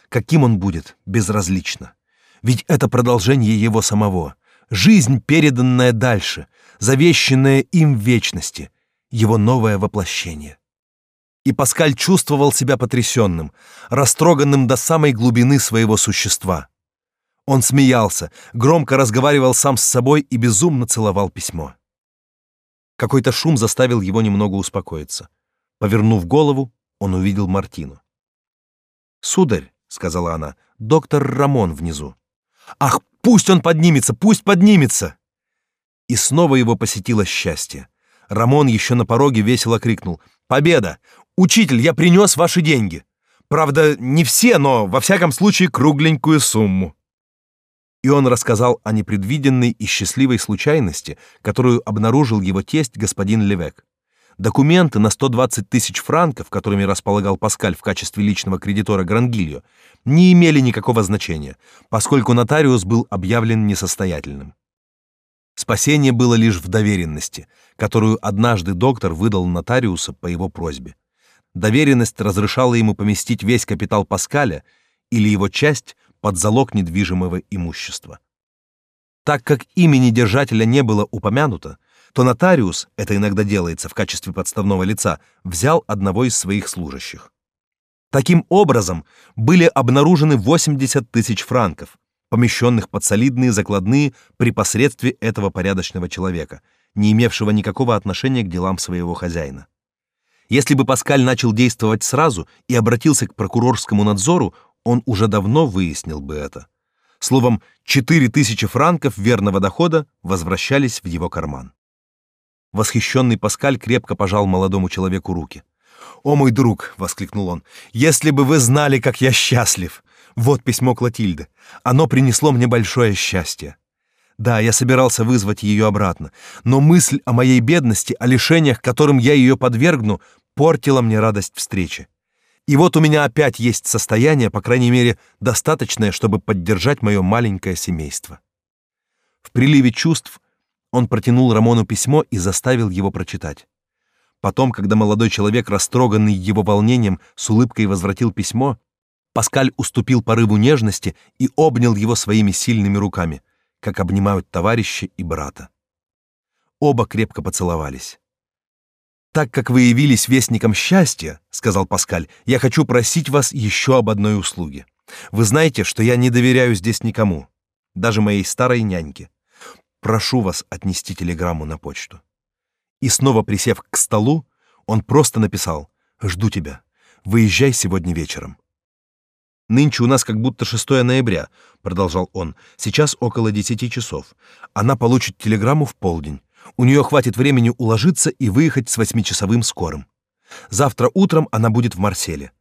Каким он будет, безразлично. Ведь это продолжение его самого, жизнь, переданная дальше, завещанная им в вечности, его новое воплощение. И Паскаль чувствовал себя потрясенным, растроганным до самой глубины своего существа. Он смеялся, громко разговаривал сам с собой и безумно целовал письмо. Какой-то шум заставил его немного успокоиться. Повернув голову, он увидел Мартину. "Сударь", сказала она. "Доктор Рамон внизу". "Ах, пусть он поднимется, пусть поднимется!" И снова его посетило счастье. Рамон еще на пороге весело крикнул: "Победа! Учитель, я принес ваши деньги. Правда, не все, но во всяком случае кругленькую сумму". И он рассказал о непредвиденной и счастливой случайности, которую обнаружил его тесть господин Левек. Документы на 120 тысяч франков, которыми располагал Паскаль в качестве личного кредитора Грангильо, не имели никакого значения, поскольку нотариус был объявлен несостоятельным. Спасение было лишь в доверенности, которую однажды доктор выдал нотариусу по его просьбе. Доверенность разрешала ему поместить весь капитал Паскаля или его часть под залог недвижимого имущества. Так как имени держателя не было упомянуто, то нотариус, это иногда делается в качестве подставного лица, взял одного из своих служащих. Таким образом, были обнаружены 80 тысяч франков, помещенных под солидные закладные при посредстве этого порядочного человека, не имевшего никакого отношения к делам своего хозяина. Если бы Паскаль начал действовать сразу и обратился к прокурорскому надзору, он уже давно выяснил бы это. Словом, 4000 франков верного дохода возвращались в его карман. Восхищенный Паскаль крепко пожал молодому человеку руки. «О, мой друг!» — воскликнул он. «Если бы вы знали, как я счастлив! Вот письмо Клотильды. Оно принесло мне большое счастье. Да, я собирался вызвать ее обратно, но мысль о моей бедности, о лишениях, которым я ее подвергну, портила мне радость встречи. И вот у меня опять есть состояние, по крайней мере, достаточное, чтобы поддержать мое маленькое семейство». В приливе чувств он протянул Рамону письмо и заставил его прочитать. Потом, когда молодой человек, растроганный его волнением, с улыбкой возвратил письмо, Паскаль уступил порыву нежности и обнял его своими сильными руками, как обнимают товарища и брата. Оба крепко поцеловались. Так как вы явились вестником счастья, сказал Паскаль, я хочу просить вас еще об одной услуге. Вы знаете, что я не доверяю здесь никому, даже моей старой няньке. Прошу вас отнести телеграмму на почту. И снова присев к столу, он просто написал: "Жду тебя. Выезжай сегодня вечером". Нынче у нас как будто 6 ноября, продолжал он. Сейчас около десяти часов. Она получит телеграмму в полдень. У нее хватит времени уложиться и выехать с восьмичасовым скорым. Завтра утром она будет в Марселе.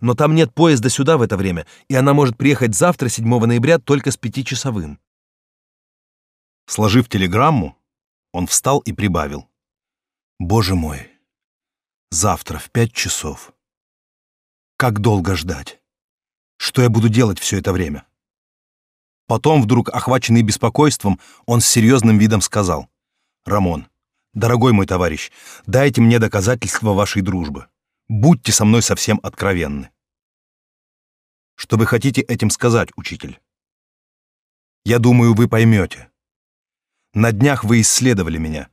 Но там нет поезда сюда в это время, и она может приехать завтра, 7 ноября, только с пятичасовым. Сложив телеграмму, он встал и прибавил: "Боже мой, завтра в пять часов. Как долго ждать? Что я буду делать все это время?" Потом, вдруг охваченный беспокойством, он с серьезным видом сказал: "Рамон, дорогой мой товарищ, дайте мне доказательства вашей дружбы. Будьте со мной совсем откровенны". Что вы хотите этим сказать, учитель? Я думаю, вы поймете. На днях вы исследовали меня.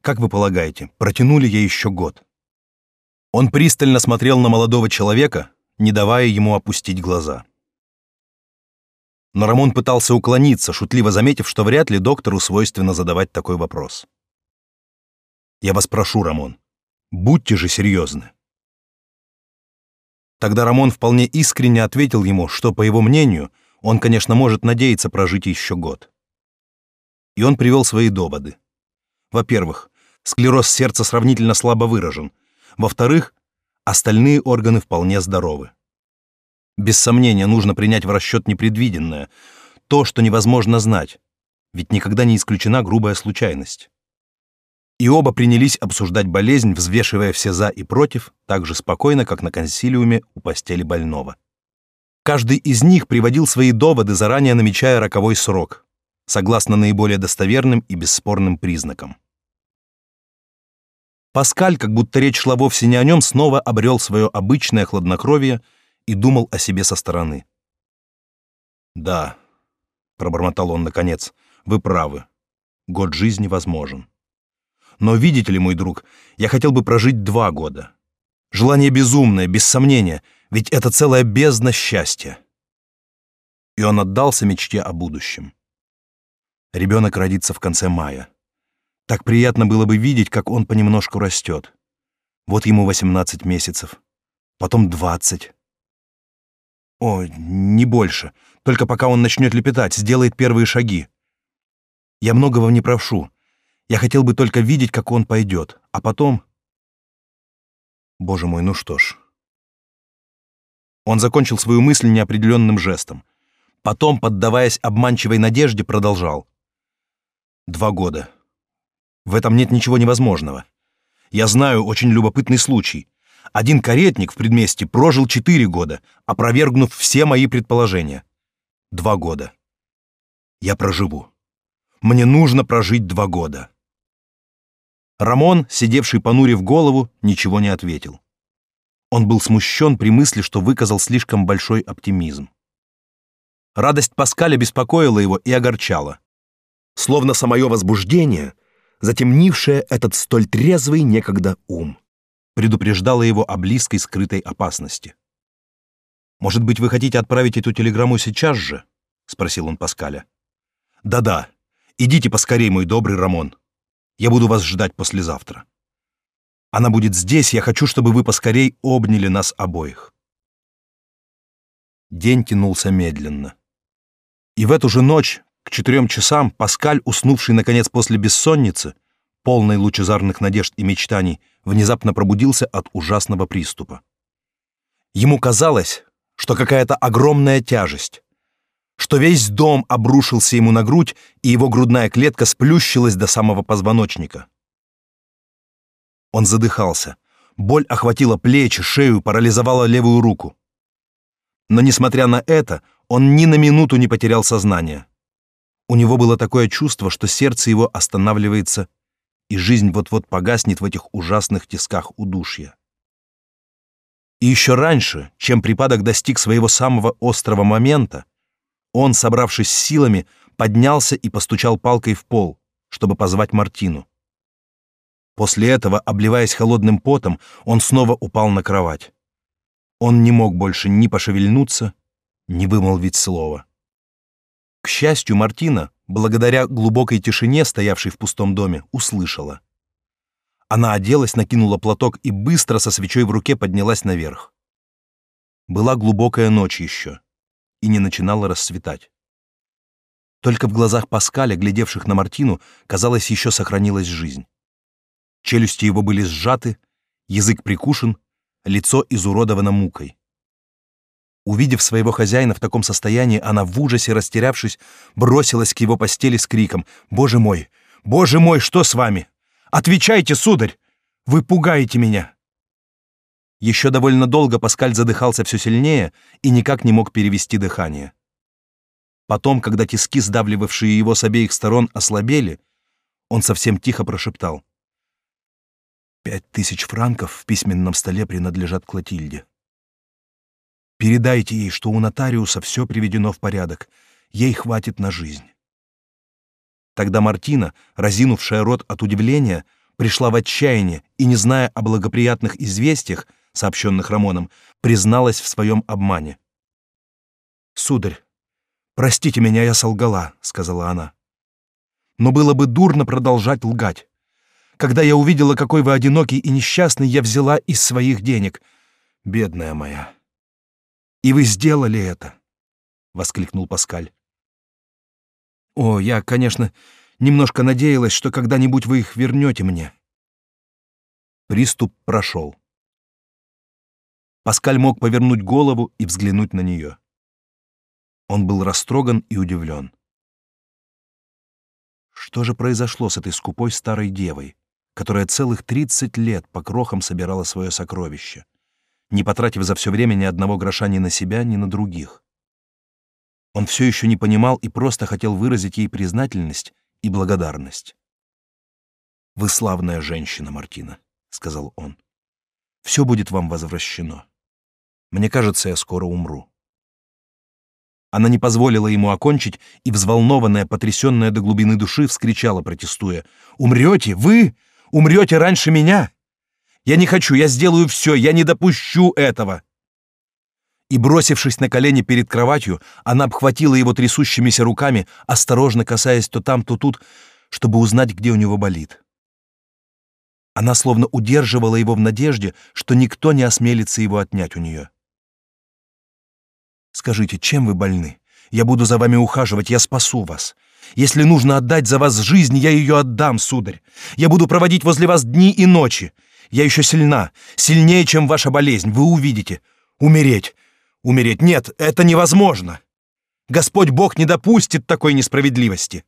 Как вы полагаете, протянули я еще год?» Он пристально смотрел на молодого человека, не давая ему опустить глаза. Но Рамон пытался уклониться, шутливо заметив, что вряд ли доктору свойственно задавать такой вопрос. «Я вас прошу, Рамон, будьте же серьезны». Тогда Рамон вполне искренне ответил ему, что, по его мнению, он, конечно, может надеяться прожить еще год. И он привел свои доводы. Во-первых, склероз сердца сравнительно слабо выражен. Во-вторых, остальные органы вполне здоровы. Без сомнения, нужно принять в расчет непредвиденное, то, что невозможно знать, ведь никогда не исключена грубая случайность. И оба принялись обсуждать болезнь, взвешивая все «за» и «против», так же спокойно, как на консилиуме у постели больного. Каждый из них приводил свои доводы, заранее намечая роковой срок, согласно наиболее достоверным и бесспорным признакам. Паскаль, как будто речь шла вовсе не о нем, снова обрел свое обычное хладнокровие — и думал о себе со стороны. «Да», — пробормотал он наконец, — «вы правы. Год жизни возможен. Но видите ли, мой друг, я хотел бы прожить два года. Желание безумное, без сомнения, ведь это целая бездна счастья». И он отдался мечте о будущем. Ребенок родится в конце мая. Так приятно было бы видеть, как он понемножку растет. Вот ему 18 месяцев, потом 20, о, не больше. Только пока он начнет лепетать, сделает первые шаги. Я многого не прошу. Я хотел бы только видеть, как он пойдет. А потом... Боже мой, ну что ж. Он закончил свою мысль неопределенным жестом. Потом, поддаваясь обманчивой надежде, продолжал. Два года. В этом нет ничего невозможного. Я знаю очень любопытный случай. Один каретник в предместе прожил четыре года, опровергнув все мои предположения. Два года. Я проживу. Мне нужно прожить два года. Рамон, сидевший понурив голову, ничего не ответил. Он был смущен при мысли, что выказал слишком большой оптимизм. Радость Паскаля беспокоила его и огорчала. Словно самое возбуждение, затемнившее этот столь трезвый некогда ум предупреждала его о близкой скрытой опасности. «Может быть, вы хотите отправить эту телеграмму сейчас же?» — спросил он Паскаля. «Да-да. Идите поскорей, мой добрый Рамон. Я буду вас ждать послезавтра. Она будет здесь, я хочу, чтобы вы поскорей обняли нас обоих». День тянулся медленно. И в эту же ночь, к четырем часам, Паскаль, уснувший, наконец, после бессонницы, полный лучезарных надежд и мечтаний, внезапно пробудился от ужасного приступа. Ему казалось, что какая-то огромная тяжесть, что весь дом обрушился ему на грудь, и его грудная клетка сплющилась до самого позвоночника. Он задыхался. Боль охватила плечи, шею, парализовала левую руку. Но, несмотря на это, он ни на минуту не потерял сознание. У него было такое чувство, что сердце его останавливается и жизнь вот-вот погаснет в этих ужасных тисках удушья. И еще раньше, чем припадок достиг своего самого острого момента, он, собравшись с силами, поднялся и постучал палкой в пол, чтобы позвать Мартину. После этого, обливаясь холодным потом, он снова упал на кровать. Он не мог больше ни пошевельнуться, ни вымолвить слова. К счастью, Мартина, благодаря глубокой тишине, стоявшей в пустом доме, услышала. Она оделась, накинула платок и быстро со свечой в руке поднялась наверх. Была глубокая ночь еще, и не начинала расцветать. Только в глазах Паскаля, глядевших на Мартину, казалось, еще сохранилась жизнь. Челюсти его были сжаты, язык прикушен, лицо изуродовано мукой. Увидев своего хозяина в таком состоянии, она в ужасе, растерявшись, бросилась к его постели с криком «Боже мой! Боже мой, что с вами? Отвечайте, сударь! Вы пугаете меня!» Еще довольно долго Паскаль задыхался все сильнее и никак не мог перевести дыхание. Потом, когда тиски, сдавливавшие его с обеих сторон, ослабели, он совсем тихо прошептал. «Пять тысяч франков в письменном столе принадлежат Клотильде. Передайте ей, что у нотариуса все приведено в порядок. Ей хватит на жизнь. Тогда Мартина, разинувшая рот от удивления, пришла в отчаяние и, не зная о благоприятных известиях, сообщенных Рамоном, призналась в своем обмане. «Сударь, «Простите меня, я солгала», — сказала она. «Но было бы дурно продолжать лгать. Когда я увидела, какой вы одинокий и несчастный, я взяла из своих денег. Бедная моя». «И вы сделали это», — воскликнул Паскаль. «О, я, конечно, немножко надеялась, что когда-нибудь вы их вернете мне». Приступ прошел. Паскаль мог повернуть голову и взглянуть на нее. Он был растроган и удивлен. Что же произошло с этой скупой старой девой, которая целых 30 лет по крохам собирала свое сокровище, не потратив за все время ни одного гроша ни на себя, ни на других? Он все еще не понимал и просто хотел выразить ей признательность и благодарность. «Вы славная женщина, Мартина», — сказал он. «Все будет вам возвращено». Мне кажется, я скоро умру. Она не позволила ему окончить и, взволнованная, потрясенная до глубины души, вскричала, протестуя. «Умрете? Вы? Умрете раньше меня? Я не хочу, я сделаю все, я не допущу этого!» И, бросившись на колени перед кроватью, она обхватила его трясущимися руками, осторожно касаясь то там, то тут, чтобы узнать, где у него болит. Она словно удерживала его в надежде, что никто не осмелится его отнять у нее. Скажите, чем вы больны? Я буду за вами ухаживать, я спасу вас. Если нужно отдать за вас жизнь, я ее отдам, сударь. Я буду проводить возле вас дни и ночи. Я еще сильна, сильнее, чем ваша болезнь, вы увидите. Умереть. Умереть. Нет, это невозможно. Господь Бог не допустит такой несправедливости.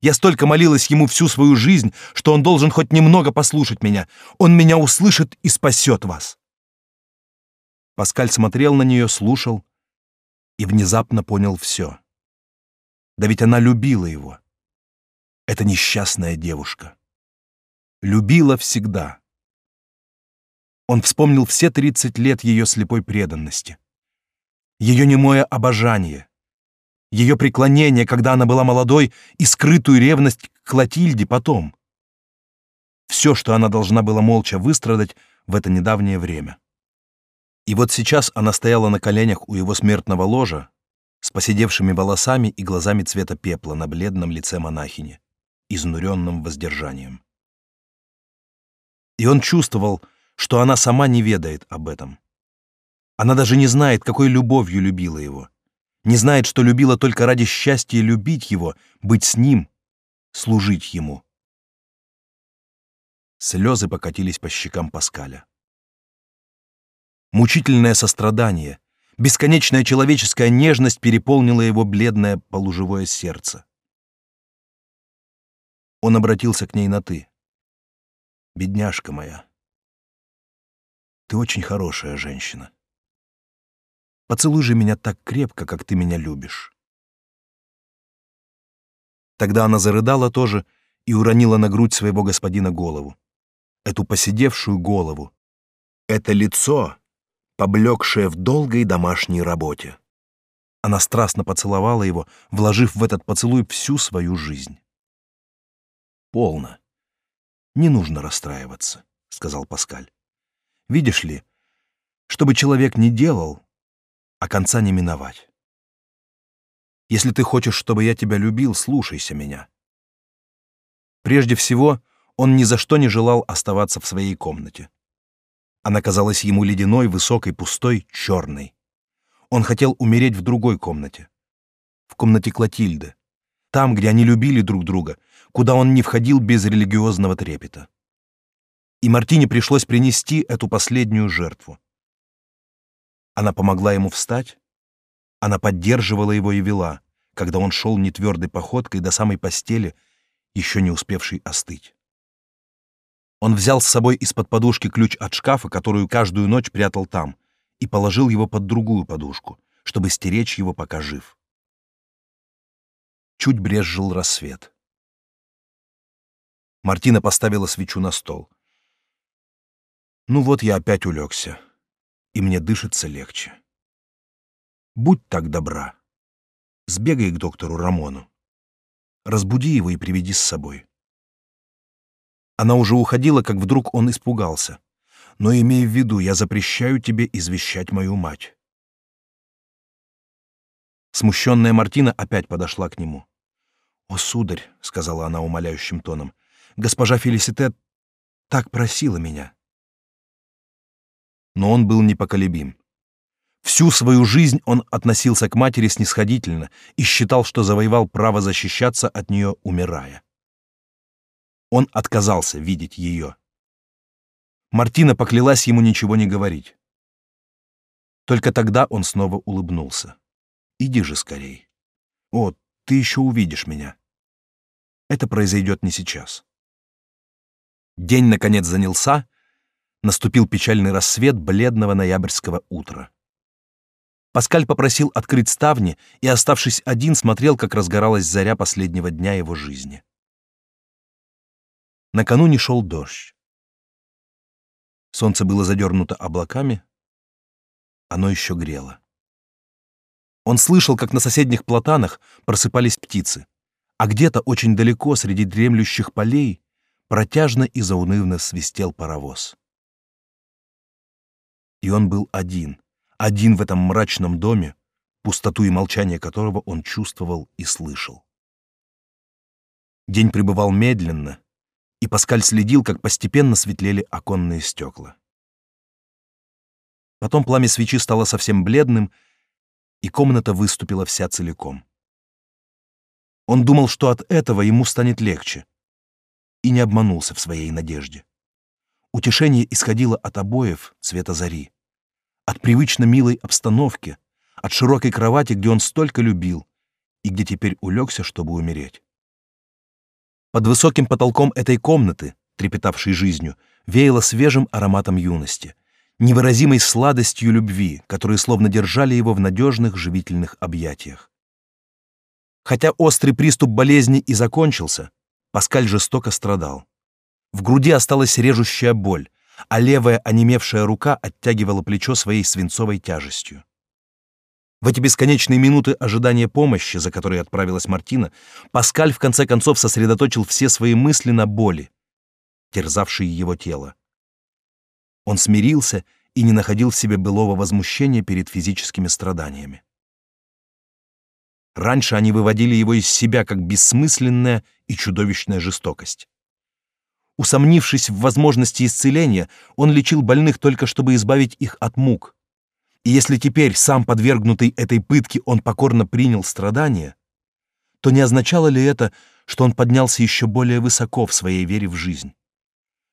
Я столько молилась ему всю свою жизнь, что он должен хоть немного послушать меня. Он меня услышит и спасет вас. Паскаль смотрел на нее, слушал, и внезапно понял все. Да ведь она любила его. Эта несчастная девушка. Любила всегда. Он вспомнил все 30 лет ее слепой преданности. Ее немое обожание. Ее преклонение, когда она была молодой, и скрытую ревность к Клотильде потом. Все, что она должна была молча выстрадать в это недавнее время. И вот сейчас она стояла на коленях у его смертного ложа с поседевшими волосами и глазами цвета пепла на бледном лице монахини, изнуренным воздержанием. И он чувствовал, что она сама не ведает об этом. Она даже не знает, какой любовью любила его. Не знает, что любила только ради счастья любить его, быть с ним, служить ему. Слезы покатились по щекам Паскаля мучительное сострадание, бесконечная человеческая нежность переполнила его бледное полуживое сердце. Он обратился к ней на «ты». «Бедняжка моя, ты очень хорошая женщина. Поцелуй же меня так крепко, как ты меня любишь». Тогда она зарыдала тоже и уронила на грудь своего господина голову. Эту посидевшую голову. Это лицо, поблекшее в долгой домашней работе. Она страстно поцеловала его, вложив в этот поцелуй всю свою жизнь. «Полно. Не нужно расстраиваться», — сказал Паскаль. «Видишь ли, чтобы человек не делал, а конца не миновать. Если ты хочешь, чтобы я тебя любил, слушайся меня». Прежде всего, он ни за что не желал оставаться в своей комнате. Она казалась ему ледяной, высокой, пустой, черной. Он хотел умереть в другой комнате. В комнате Клотильды. Там, где они любили друг друга, куда он не входил без религиозного трепета. И Мартине пришлось принести эту последнюю жертву. Она помогла ему встать, она поддерживала его и вела, когда он шел нетвердой походкой до самой постели, еще не успевшей остыть. Он взял с собой из-под подушки ключ от шкафа, которую каждую ночь прятал там, и положил его под другую подушку, чтобы стеречь его, пока жив. Чуть брезжил рассвет. Мартина поставила свечу на стол. «Ну вот я опять улегся, и мне дышится легче. Будь так добра. Сбегай к доктору Рамону. Разбуди его и приведи с собой. Она уже уходила, как вдруг он испугался. «Но имей в виду, я запрещаю тебе извещать мою мать». Смущенная Мартина опять подошла к нему. «О, сударь», — сказала она умоляющим тоном, — «госпожа Фелиситет так просила меня». Но он был непоколебим. Всю свою жизнь он относился к матери снисходительно и считал, что завоевал право защищаться от нее, умирая. Он отказался видеть ее. Мартина поклялась ему ничего не говорить. Только тогда он снова улыбнулся. «Иди же скорей. О, ты еще увидишь меня. Это произойдет не сейчас». День, наконец, занялся, наступил печальный рассвет бледного ноябрьского утра. Паскаль попросил открыть ставни и, оставшись один, смотрел, как разгоралась заря последнего дня его жизни. Накануне шел дождь. Солнце было задернуто облаками, оно еще грело. Он слышал, как на соседних платанах просыпались птицы, а где-то очень далеко среди дремлющих полей протяжно и заунывно свистел паровоз. И он был один — один в этом мрачном доме, пустоту и молчание которого он чувствовал и слышал. День пребывал медленно, и Паскаль следил, как постепенно светлели оконные стекла. Потом пламя свечи стало совсем бледным, и комната выступила вся целиком. Он думал, что от этого ему станет легче, и не обманулся в своей надежде. Утешение исходило от обоев цвета зари от привычно милой обстановки, от широкой кровати, где он столько любил и где теперь улегся, чтобы умереть. Под высоким потолком этой комнаты, трепетавшей жизнью, веяло свежим ароматом юности, невыразимой сладостью любви, которые словно держали его в надежных живительных объятиях. Хотя острый приступ болезни и закончился, Паскаль жестоко страдал. В груди осталась режущая боль, а левая онемевшая рука оттягивала плечо своей свинцовой тяжестью. В эти бесконечные минуты ожидания помощи, за которой отправилась Мартина, Паскаль в конце концов сосредоточил все свои мысли на боли, терзавшей его тело. Он смирился и не находил в себе былого возмущения перед физическими страданиями. Раньше они выводили его из себя как бессмысленная и чудовищная жестокость. Усомнившись в возможности исцеления, он лечил больных только чтобы избавить их от мук. И если теперь, сам подвергнутый этой пытке, он покорно принял страдания, то не означало ли это, что он поднялся еще более высоко в своей вере в жизнь?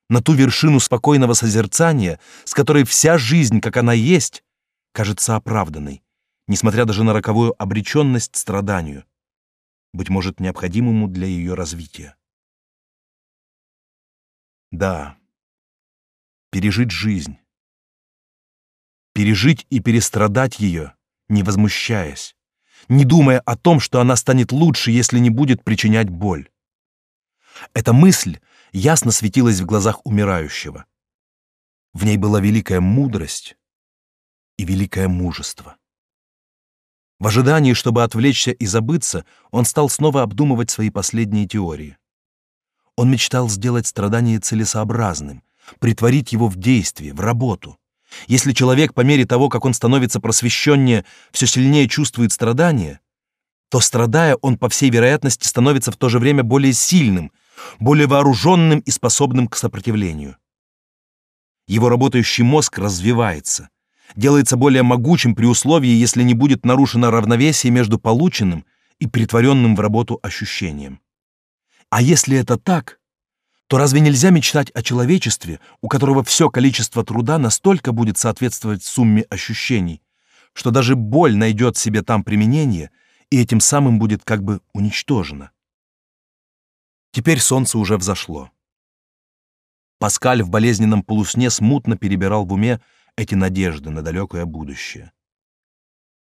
На ту вершину спокойного созерцания, с которой вся жизнь, как она есть, кажется оправданной, несмотря даже на роковую обреченность страданию, быть может, необходимому для ее развития. Да. Пережить жизнь. Пережить и перестрадать ее, не возмущаясь, не думая о том, что она станет лучше, если не будет причинять боль. Эта мысль ясно светилась в глазах умирающего. В ней была великая мудрость и великое мужество. В ожидании, чтобы отвлечься и забыться, он стал снова обдумывать свои последние теории. Он мечтал сделать страдание целесообразным, притворить его в действие, в работу. Если человек по мере того, как он становится просвещеннее, все сильнее чувствует страдания, то, страдая, он, по всей вероятности, становится в то же время более сильным, более вооруженным и способным к сопротивлению. Его работающий мозг развивается, делается более могучим при условии, если не будет нарушено равновесие между полученным и притворенным в работу ощущением. А если это так, то разве нельзя мечтать о человечестве, у которого все количество труда настолько будет соответствовать сумме ощущений, что даже боль найдет себе там применение и этим самым будет как бы уничтожена? Теперь солнце уже взошло. Паскаль в болезненном полусне смутно перебирал в уме эти надежды на далекое будущее.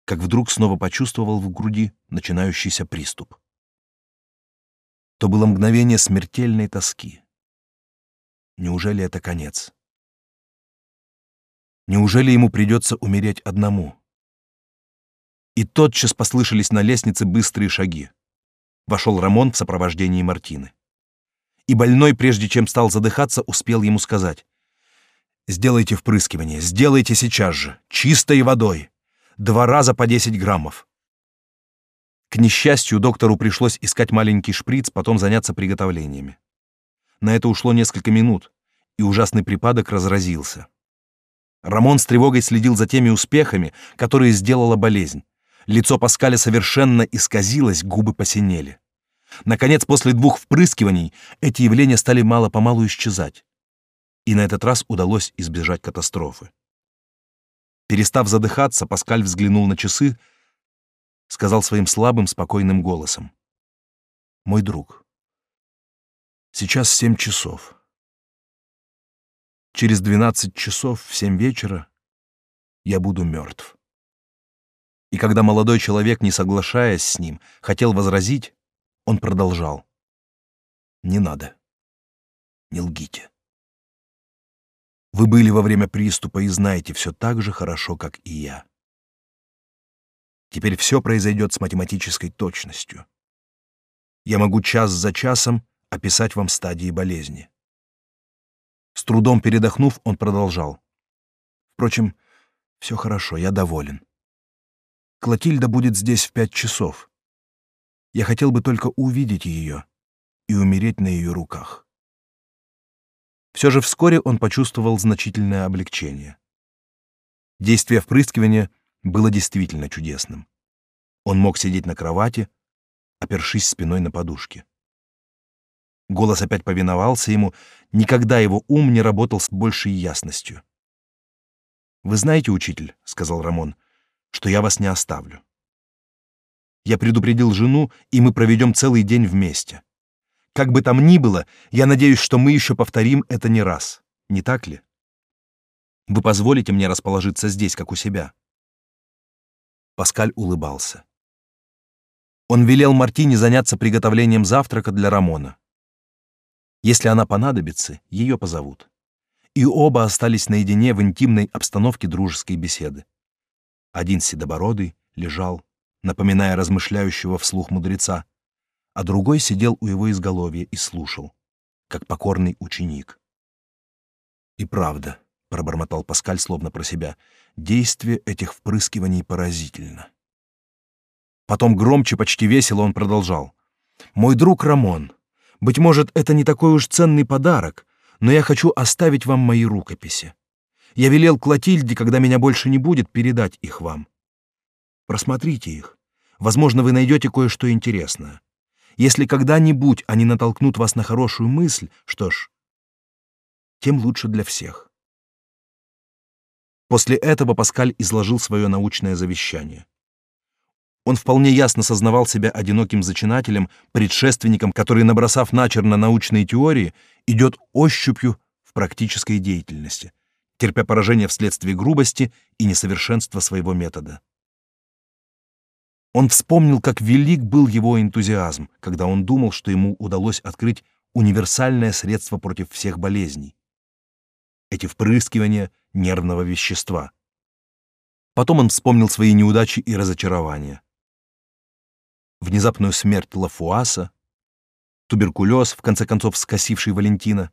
Как вдруг снова почувствовал в груди начинающийся приступ то было мгновение смертельной тоски. Неужели это конец? Неужели ему придется умереть одному? И тотчас послышались на лестнице быстрые шаги. Вошел Рамон в сопровождении Мартины. И больной, прежде чем стал задыхаться, успел ему сказать. «Сделайте впрыскивание, сделайте сейчас же, чистой водой. Два раза по 10 граммов. К несчастью, доктору пришлось искать маленький шприц, потом заняться приготовлениями. На это ушло несколько минут, и ужасный припадок разразился. Рамон с тревогой следил за теми успехами, которые сделала болезнь. Лицо Паскаля совершенно исказилось, губы посинели. Наконец, после двух впрыскиваний, эти явления стали мало-помалу исчезать. И на этот раз удалось избежать катастрофы. Перестав задыхаться, Паскаль взглянул на часы, сказал своим слабым, спокойным голосом. «Мой друг, сейчас семь часов. Через двенадцать часов в семь вечера я буду мертв». И когда молодой человек, не соглашаясь с ним, хотел возразить, он продолжал. «Не надо. Не лгите. Вы были во время приступа и знаете все так же хорошо, как и я. Теперь все произойдет с математической точностью. Я могу час за часом описать вам стадии болезни. С трудом передохнув, он продолжал. Впрочем, все хорошо, я доволен. Клотильда будет здесь в пять часов. Я хотел бы только увидеть ее и умереть на ее руках. Все же вскоре он почувствовал значительное облегчение. Действие впрыскивания было действительно чудесным. Он мог сидеть на кровати, опершись спиной на подушке. Голос опять повиновался ему, никогда его ум не работал с большей ясностью. «Вы знаете, учитель, — сказал Рамон, — что я вас не оставлю. Я предупредил жену, и мы проведем целый день вместе. Как бы там ни было, я надеюсь, что мы еще повторим это не раз. Не так ли? Вы позволите мне расположиться здесь, как у себя?» Паскаль улыбался. Он велел Мартине заняться приготовлением завтрака для Рамона. Если она понадобится, ее позовут. И оба остались наедине в интимной обстановке дружеской беседы. Один седобородый лежал, напоминая размышляющего вслух мудреца, а другой сидел у его изголовья и слушал, как покорный ученик. «И правда», — пробормотал Паскаль словно про себя, — «действие этих впрыскиваний поразительно». Потом громче, почти весело он продолжал. «Мой друг Рамон, быть может, это не такой уж ценный подарок, но я хочу оставить вам мои рукописи. Я велел Клотильде, когда меня больше не будет, передать их вам. Просмотрите их. Возможно, вы найдете кое-что интересное. Если когда-нибудь они натолкнут вас на хорошую мысль, что ж, тем лучше для всех. После этого Паскаль изложил свое научное завещание. Он вполне ясно сознавал себя одиноким зачинателем, предшественником, который, набросав начерно научные теории, идет ощупью в практической деятельности, терпя поражение вследствие грубости и несовершенства своего метода. Он вспомнил, как велик был его энтузиазм, когда он думал, что ему удалось открыть универсальное средство против всех болезней. Эти впрыскивания нервного вещества. Потом он вспомнил свои неудачи и разочарования. Внезапную смерть Лафуаса, туберкулез, в конце концов скосивший Валентина,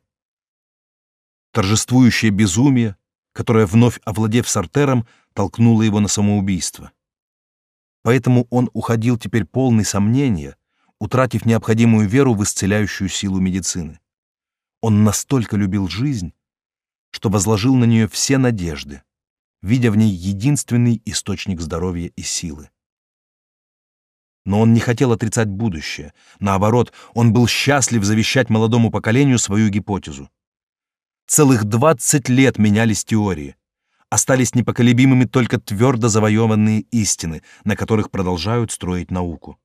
торжествующее безумие, которое, вновь овладев Сартером, толкнуло его на самоубийство. Поэтому он уходил теперь полный сомнения, утратив необходимую веру в исцеляющую силу медицины. Он настолько любил жизнь, что возложил на нее все надежды, видя в ней единственный источник здоровья и силы. Но он не хотел отрицать будущее. Наоборот, он был счастлив завещать молодому поколению свою гипотезу. Целых 20 лет менялись теории остались непоколебимыми только твердо завоеванные истины, на которых продолжают строить науку.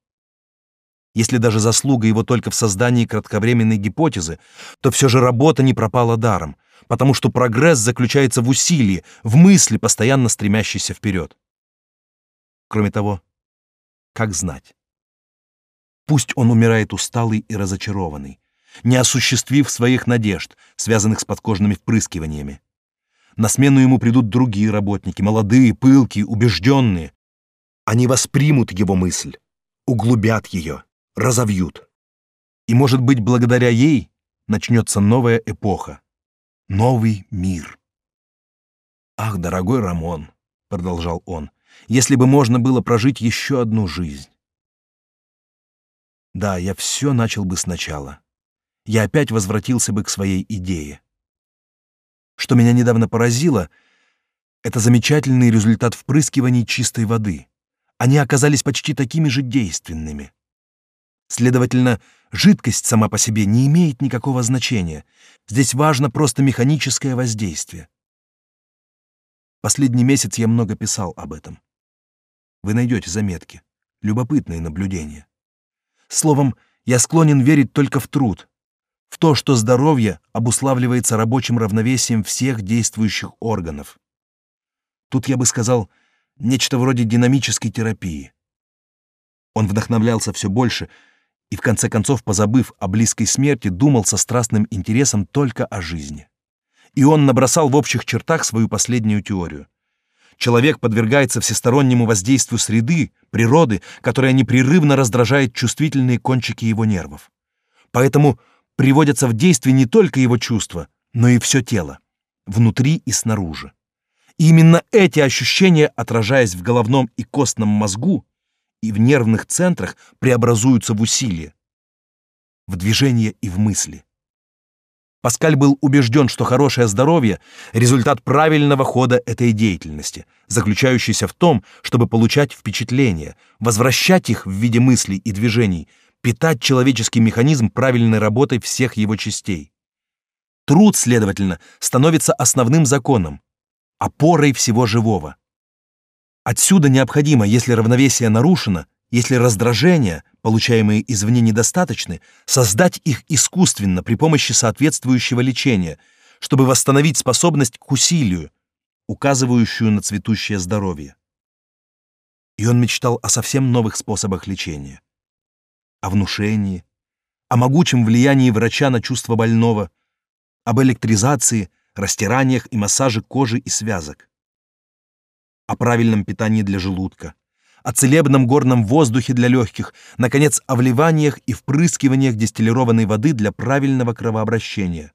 Если даже заслуга его только в создании кратковременной гипотезы, то все же работа не пропала даром, потому что прогресс заключается в усилии, в мысли, постоянно стремящейся вперед. Кроме того, как знать? Пусть он умирает усталый и разочарованный, не осуществив своих надежд, связанных с подкожными впрыскиваниями. На смену ему придут другие работники, молодые, пылкие, убежденные. Они воспримут его мысль, углубят ее, разовьют. И, может быть, благодаря ей начнется новая эпоха, новый мир. «Ах, дорогой Рамон», — продолжал он, — «если бы можно было прожить еще одну жизнь. Да, я все начал бы сначала. Я опять возвратился бы к своей идее. Что меня недавно поразило, это замечательный результат впрыскиваний чистой воды. Они оказались почти такими же действенными. Следовательно, жидкость сама по себе не имеет никакого значения. Здесь важно просто механическое воздействие. Последний месяц я много писал об этом. Вы найдете заметки, любопытные наблюдения. Словом, я склонен верить только в труд, в то, что здоровье обуславливается рабочим равновесием всех действующих органов. Тут я бы сказал нечто вроде динамической терапии. Он вдохновлялся все больше и, в конце концов, позабыв о близкой смерти, думал со страстным интересом только о жизни. И он набросал в общих чертах свою последнюю теорию. Человек подвергается всестороннему воздействию среды, природы, которая непрерывно раздражает чувствительные кончики его нервов. Поэтому приводятся в действие не только его чувства, но и все тело, внутри и снаружи. И именно эти ощущения, отражаясь в головном и костном мозгу, и в нервных центрах преобразуются в усилие, в движение и в мысли. Паскаль был убежден, что хорошее здоровье — результат правильного хода этой деятельности, заключающийся в том, чтобы получать впечатления, возвращать их в виде мыслей и движений, питать человеческий механизм правильной работой всех его частей. Труд, следовательно, становится основным законом, опорой всего живого. Отсюда необходимо, если равновесие нарушено, если раздражения, получаемые извне, недостаточны, создать их искусственно при помощи соответствующего лечения, чтобы восстановить способность к усилию, указывающую на цветущее здоровье. И он мечтал о совсем новых способах лечения. О внушении, о могучем влиянии врача на чувство больного, об электризации, растираниях и массаже кожи и связок о правильном питании для желудка, о целебном горном воздухе для легких, наконец, о вливаниях и впрыскиваниях дистиллированной воды для правильного кровообращения.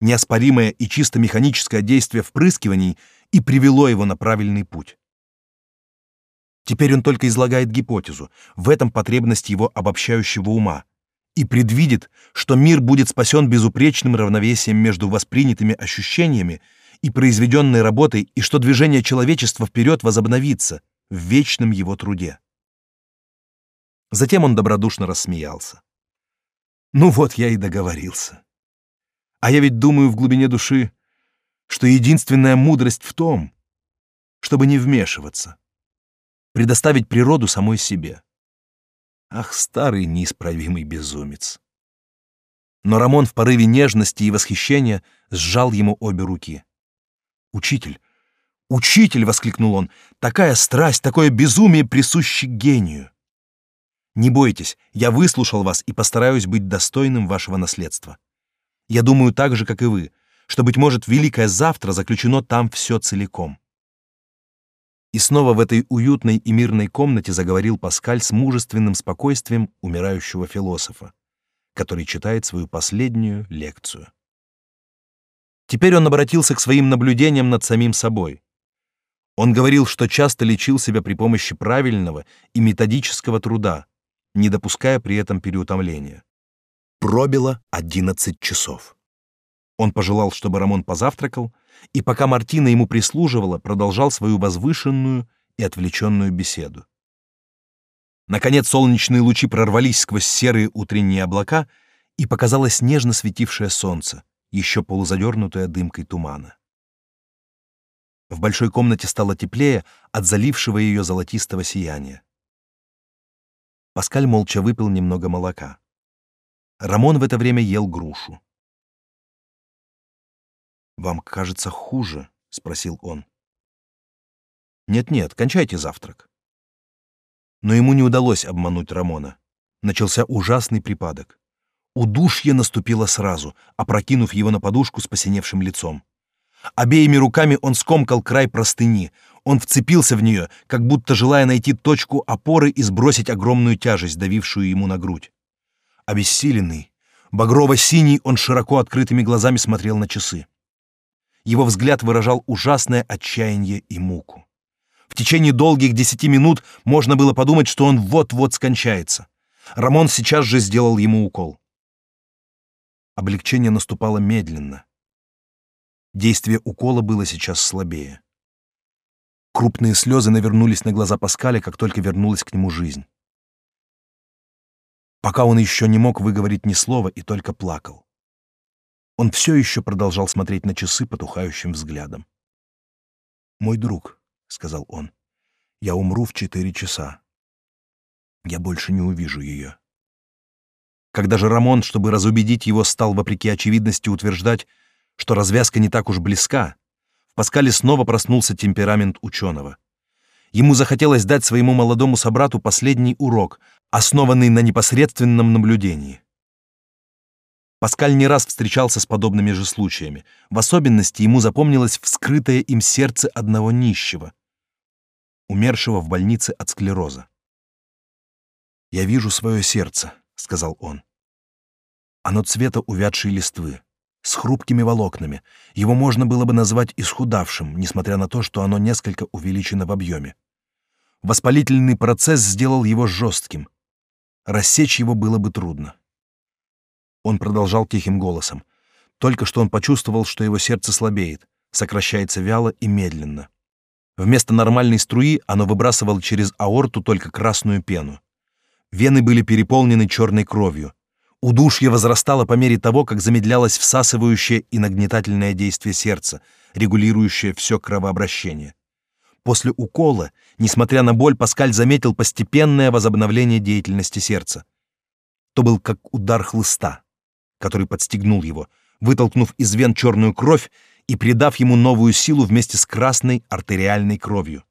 Неоспоримое и чисто механическое действие впрыскиваний и привело его на правильный путь. Теперь он только излагает гипотезу, в этом потребность его обобщающего ума, и предвидит, что мир будет спасен безупречным равновесием между воспринятыми ощущениями и произведенной работой, и что движение человечества вперед возобновится в вечном его труде. Затем он добродушно рассмеялся. Ну вот я и договорился. А я ведь думаю в глубине души, что единственная мудрость в том, чтобы не вмешиваться, предоставить природу самой себе. Ах, старый неисправимый безумец. Но Рамон в порыве нежности и восхищения сжал ему обе руки. «Учитель! Учитель!» — воскликнул он. «Такая страсть, такое безумие присущи гению!» «Не бойтесь, я выслушал вас и постараюсь быть достойным вашего наследства. Я думаю так же, как и вы, что, быть может, великое завтра заключено там все целиком». И снова в этой уютной и мирной комнате заговорил Паскаль с мужественным спокойствием умирающего философа, который читает свою последнюю лекцию. Теперь он обратился к своим наблюдениям над самим собой. Он говорил, что часто лечил себя при помощи правильного и методического труда, не допуская при этом переутомления. Пробило 11 часов. Он пожелал, чтобы Рамон позавтракал, и пока Мартина ему прислуживала, продолжал свою возвышенную и отвлеченную беседу. Наконец солнечные лучи прорвались сквозь серые утренние облака, и показалось нежно светившее солнце, еще полузадернутая дымкой тумана. В большой комнате стало теплее от залившего ее золотистого сияния. Паскаль молча выпил немного молока. Рамон в это время ел грушу. «Вам кажется хуже?» — спросил он. «Нет-нет, кончайте завтрак». Но ему не удалось обмануть Рамона. Начался ужасный припадок. Удушье наступило сразу, опрокинув его на подушку с посиневшим лицом. Обеими руками он скомкал край простыни. Он вцепился в нее, как будто желая найти точку опоры и сбросить огромную тяжесть, давившую ему на грудь. Обессиленный, багрово-синий, он широко открытыми глазами смотрел на часы. Его взгляд выражал ужасное отчаяние и муку. В течение долгих десяти минут можно было подумать, что он вот-вот скончается. Рамон сейчас же сделал ему укол. Облегчение наступало медленно. Действие укола было сейчас слабее. Крупные слезы навернулись на глаза Паскаля, как только вернулась к нему жизнь. Пока он еще не мог выговорить ни слова и только плакал. Он все еще продолжал смотреть на часы потухающим взглядом. «Мой друг», — сказал он, — «я умру в четыре часа. Я больше не увижу ее». Когда же Рамон, чтобы разубедить его, стал вопреки очевидности утверждать, что развязка не так уж близка, в Паскале снова проснулся темперамент ученого. Ему захотелось дать своему молодому собрату последний урок, основанный на непосредственном наблюдении. Паскаль не раз встречался с подобными же случаями. В особенности ему запомнилось вскрытое им сердце одного нищего, умершего в больнице от склероза. «Я вижу свое сердце», — сказал он. «Оно цвета увядшей листвы, с хрупкими волокнами. Его можно было бы назвать исхудавшим, несмотря на то, что оно несколько увеличено в объеме. Воспалительный процесс сделал его жестким. Рассечь его было бы трудно. Он продолжал тихим голосом. Только что он почувствовал, что его сердце слабеет, сокращается вяло и медленно. Вместо нормальной струи оно выбрасывало через аорту только красную пену. Вены были переполнены черной кровью. Удушье возрастало по мере того, как замедлялось всасывающее и нагнетательное действие сердца, регулирующее все кровообращение. После укола, несмотря на боль, Паскаль заметил постепенное возобновление деятельности сердца. То был как удар хлыста который подстегнул его, вытолкнув из вен черную кровь и придав ему новую силу вместе с красной артериальной кровью.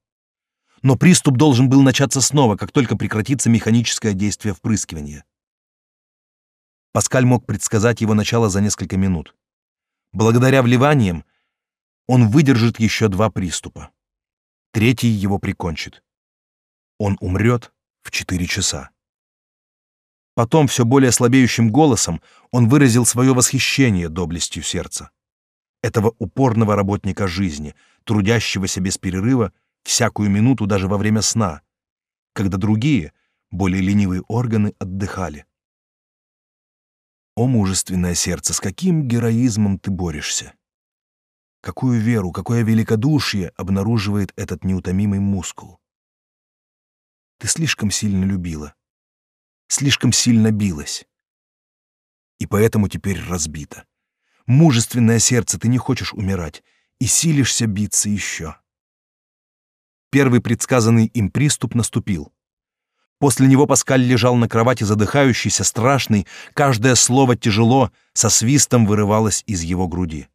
Но приступ должен был начаться снова, как только прекратится механическое действие впрыскивания. Паскаль мог предсказать его начало за несколько минут. Благодаря вливаниям он выдержит еще два приступа. Третий его прикончит. Он умрет в четыре часа. Потом, все более слабеющим голосом, он выразил свое восхищение доблестью сердца. Этого упорного работника жизни, трудящегося без перерыва всякую минуту даже во время сна, когда другие, более ленивые органы отдыхали. О, мужественное сердце, с каким героизмом ты борешься! Какую веру, какое великодушие обнаруживает этот неутомимый мускул! Ты слишком сильно любила, слишком сильно билась. И поэтому теперь разбита. Мужественное сердце, ты не хочешь умирать и силишься биться еще. Первый предсказанный им приступ наступил. После него Паскаль лежал на кровати задыхающийся, страшный, каждое слово тяжело, со свистом вырывалось из его груди.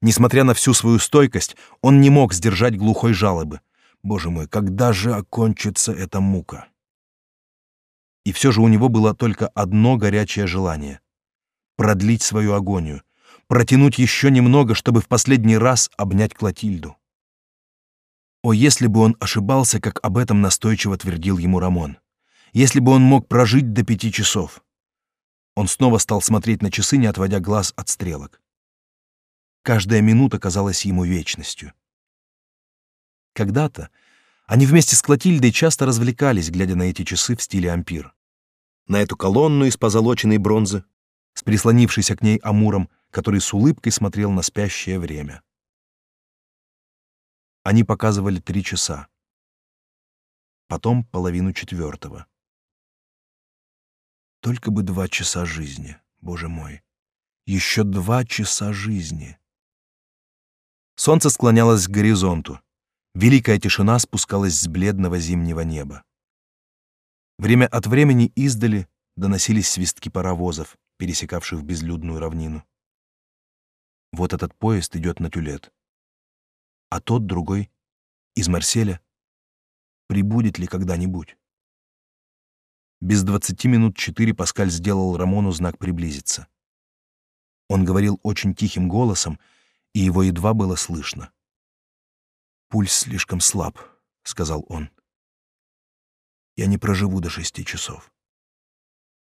Несмотря на всю свою стойкость, он не мог сдержать глухой жалобы. «Боже мой, когда же окончится эта мука?» И все же у него было только одно горячее желание — продлить свою агонию, протянуть еще немного, чтобы в последний раз обнять Клотильду. О, если бы он ошибался, как об этом настойчиво твердил ему Рамон. Если бы он мог прожить до пяти часов. Он снова стал смотреть на часы, не отводя глаз от стрелок. Каждая минута казалась ему вечностью. Когда-то они вместе с Клотильдой часто развлекались, глядя на эти часы в стиле ампир на эту колонну из позолоченной бронзы, с прислонившейся к ней Амуром, который с улыбкой смотрел на спящее время. Они показывали три часа. Потом половину четвертого. Только бы два часа жизни, боже мой. Еще два часа жизни. Солнце склонялось к горизонту. Великая тишина спускалась с бледного зимнего неба. Время от времени издали доносились свистки паровозов, пересекавших безлюдную равнину. Вот этот поезд идет на Тюлет. А тот другой, из Марселя, прибудет ли когда-нибудь? Без двадцати минут четыре Паскаль сделал Рамону знак приблизиться. Он говорил очень тихим голосом, и его едва было слышно. «Пульс слишком слаб», — сказал он я не проживу до шести часов.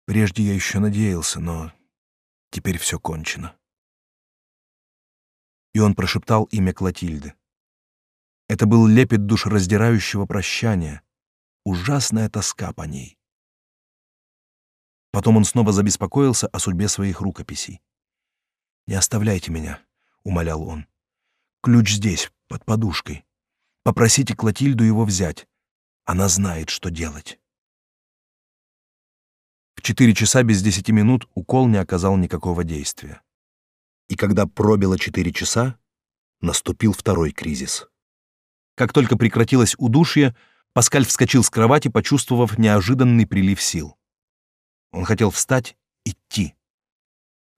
Прежде я еще надеялся, но теперь все кончено. И он прошептал имя Клотильды. Это был лепет душераздирающего прощания, ужасная тоска по ней. Потом он снова забеспокоился о судьбе своих рукописей. «Не оставляйте меня», — умолял он. «Ключ здесь, под подушкой. Попросите Клотильду его взять. Она знает, что делать». В четыре часа без десяти минут укол не оказал никакого действия. И когда пробило четыре часа, наступил второй кризис. Как только прекратилось удушье, Паскаль вскочил с кровати, почувствовав неожиданный прилив сил. Он хотел встать, идти.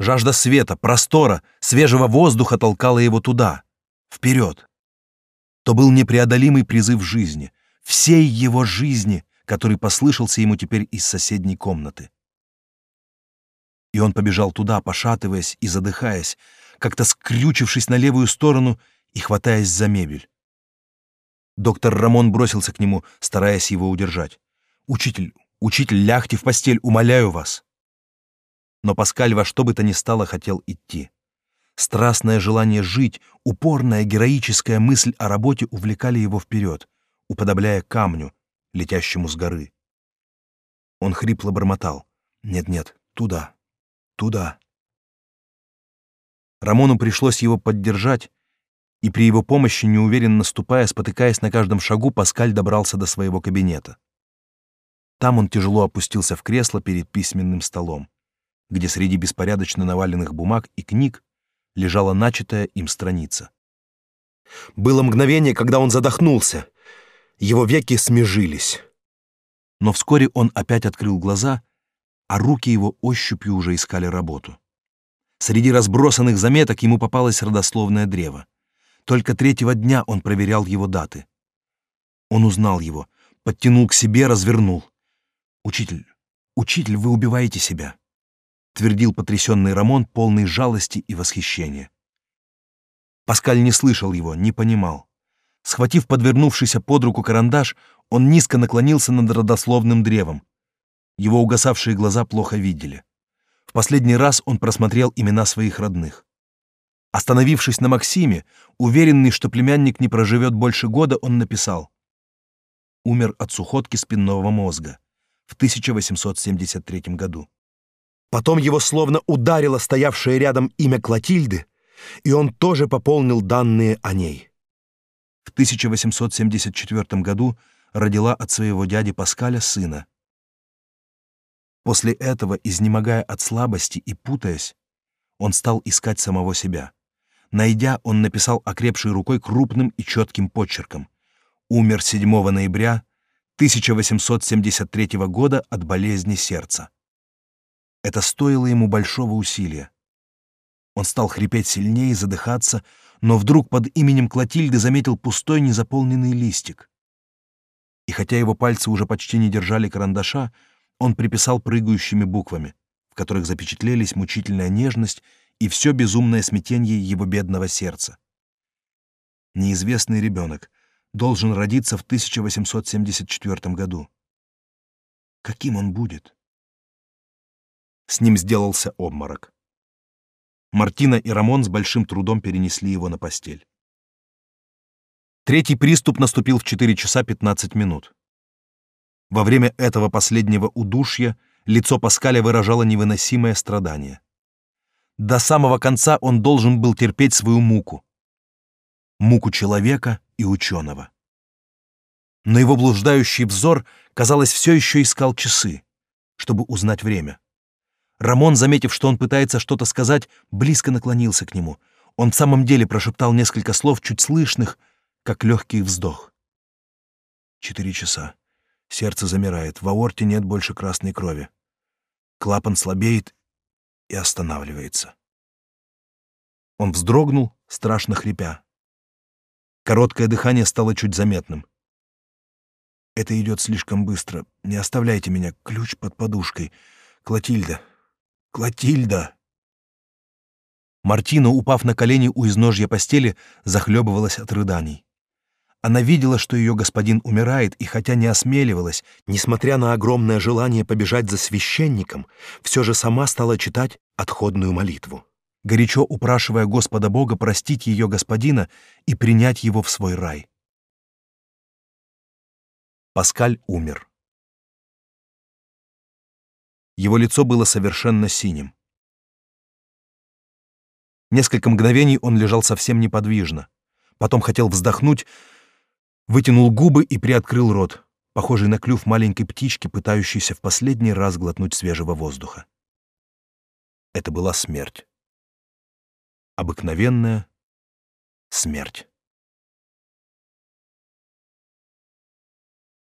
Жажда света, простора, свежего воздуха толкала его туда, вперед. То был непреодолимый призыв жизни, всей его жизни, который послышался ему теперь из соседней комнаты. И он побежал туда, пошатываясь и задыхаясь, как-то скрючившись на левую сторону и хватаясь за мебель. Доктор Рамон бросился к нему, стараясь его удержать. «Учитель, учитель, лягте в постель, умоляю вас!» Но Паскаль во что бы то ни стало хотел идти. Страстное желание жить, упорная героическая мысль о работе увлекали его вперед, уподобляя камню, летящему с горы. Он хрипло бормотал. «Нет-нет, туда, туда». Рамону пришлось его поддержать, и при его помощи, неуверенно ступая, спотыкаясь на каждом шагу, Паскаль добрался до своего кабинета. Там он тяжело опустился в кресло перед письменным столом, где среди беспорядочно наваленных бумаг и книг лежала начатая им страница. Было мгновение, когда он задохнулся. Его веки смежились. Но вскоре он опять открыл глаза, а руки его ощупью уже искали работу. Среди разбросанных заметок ему попалось родословное древо. Только третьего дня он проверял его даты. Он узнал его, подтянул к себе, развернул. «Учитель, учитель, вы убиваете себя», — твердил потрясенный Рамон, полный жалости и восхищения. Паскаль не слышал его, не понимал. Схватив подвернувшийся под руку карандаш, он низко наклонился над родословным древом. Его угасавшие глаза плохо видели. В последний раз он просмотрел имена своих родных. Остановившись на Максиме, уверенный, что племянник не проживет больше года, он написал «Умер от сухотки спинного мозга в 1873 году». Потом его словно ударило стоявшее рядом имя Клотильды, и он тоже пополнил данные о ней. В 1874 году родила от своего дяди Паскаля сына. После этого, изнемогая от слабости и путаясь, он стал искать самого себя. Найдя, он написал окрепшей рукой крупным и четким почерком. Умер 7 ноября 1873 года от болезни сердца. Это стоило ему большого усилия. Он стал хрипеть сильнее, задыхаться, но вдруг под именем Клотильды заметил пустой незаполненный листик. И хотя его пальцы уже почти не держали карандаша, он приписал прыгающими буквами, в которых запечатлелись мучительная нежность и все безумное смятение его бедного сердца. Неизвестный ребенок должен родиться в 1874 году. Каким он будет? С ним сделался обморок. Мартина и Рамон с большим трудом перенесли его на постель. Третий приступ наступил в 4 часа 15 минут. Во время этого последнего удушья лицо Паскаля выражало невыносимое страдание. До самого конца он должен был терпеть свою муку. Муку человека и ученого. Но его блуждающий взор, казалось, все еще искал часы, чтобы узнать время. Рамон, заметив, что он пытается что-то сказать, близко наклонился к нему. Он в самом деле прошептал несколько слов, чуть слышных, как легкий вздох. Четыре часа. Сердце замирает, в аорте нет больше красной крови. Клапан слабеет и останавливается. Он вздрогнул, страшно хрипя. Короткое дыхание стало чуть заметным. «Это идет слишком быстро. Не оставляйте меня. Ключ под подушкой. Клотильда! Клотильда!» Мартина, упав на колени у изножья постели, захлебывалась от рыданий. Она видела, что ее господин умирает, и хотя не осмеливалась, несмотря на огромное желание побежать за священником, все же сама стала читать отходную молитву, горячо упрашивая Господа Бога простить ее господина и принять его в свой рай. Паскаль умер. Его лицо было совершенно синим. Несколько мгновений он лежал совсем неподвижно. Потом хотел вздохнуть, вытянул губы и приоткрыл рот, похожий на клюв маленькой птички, пытающейся в последний раз глотнуть свежего воздуха. Это была смерть. Обыкновенная смерть.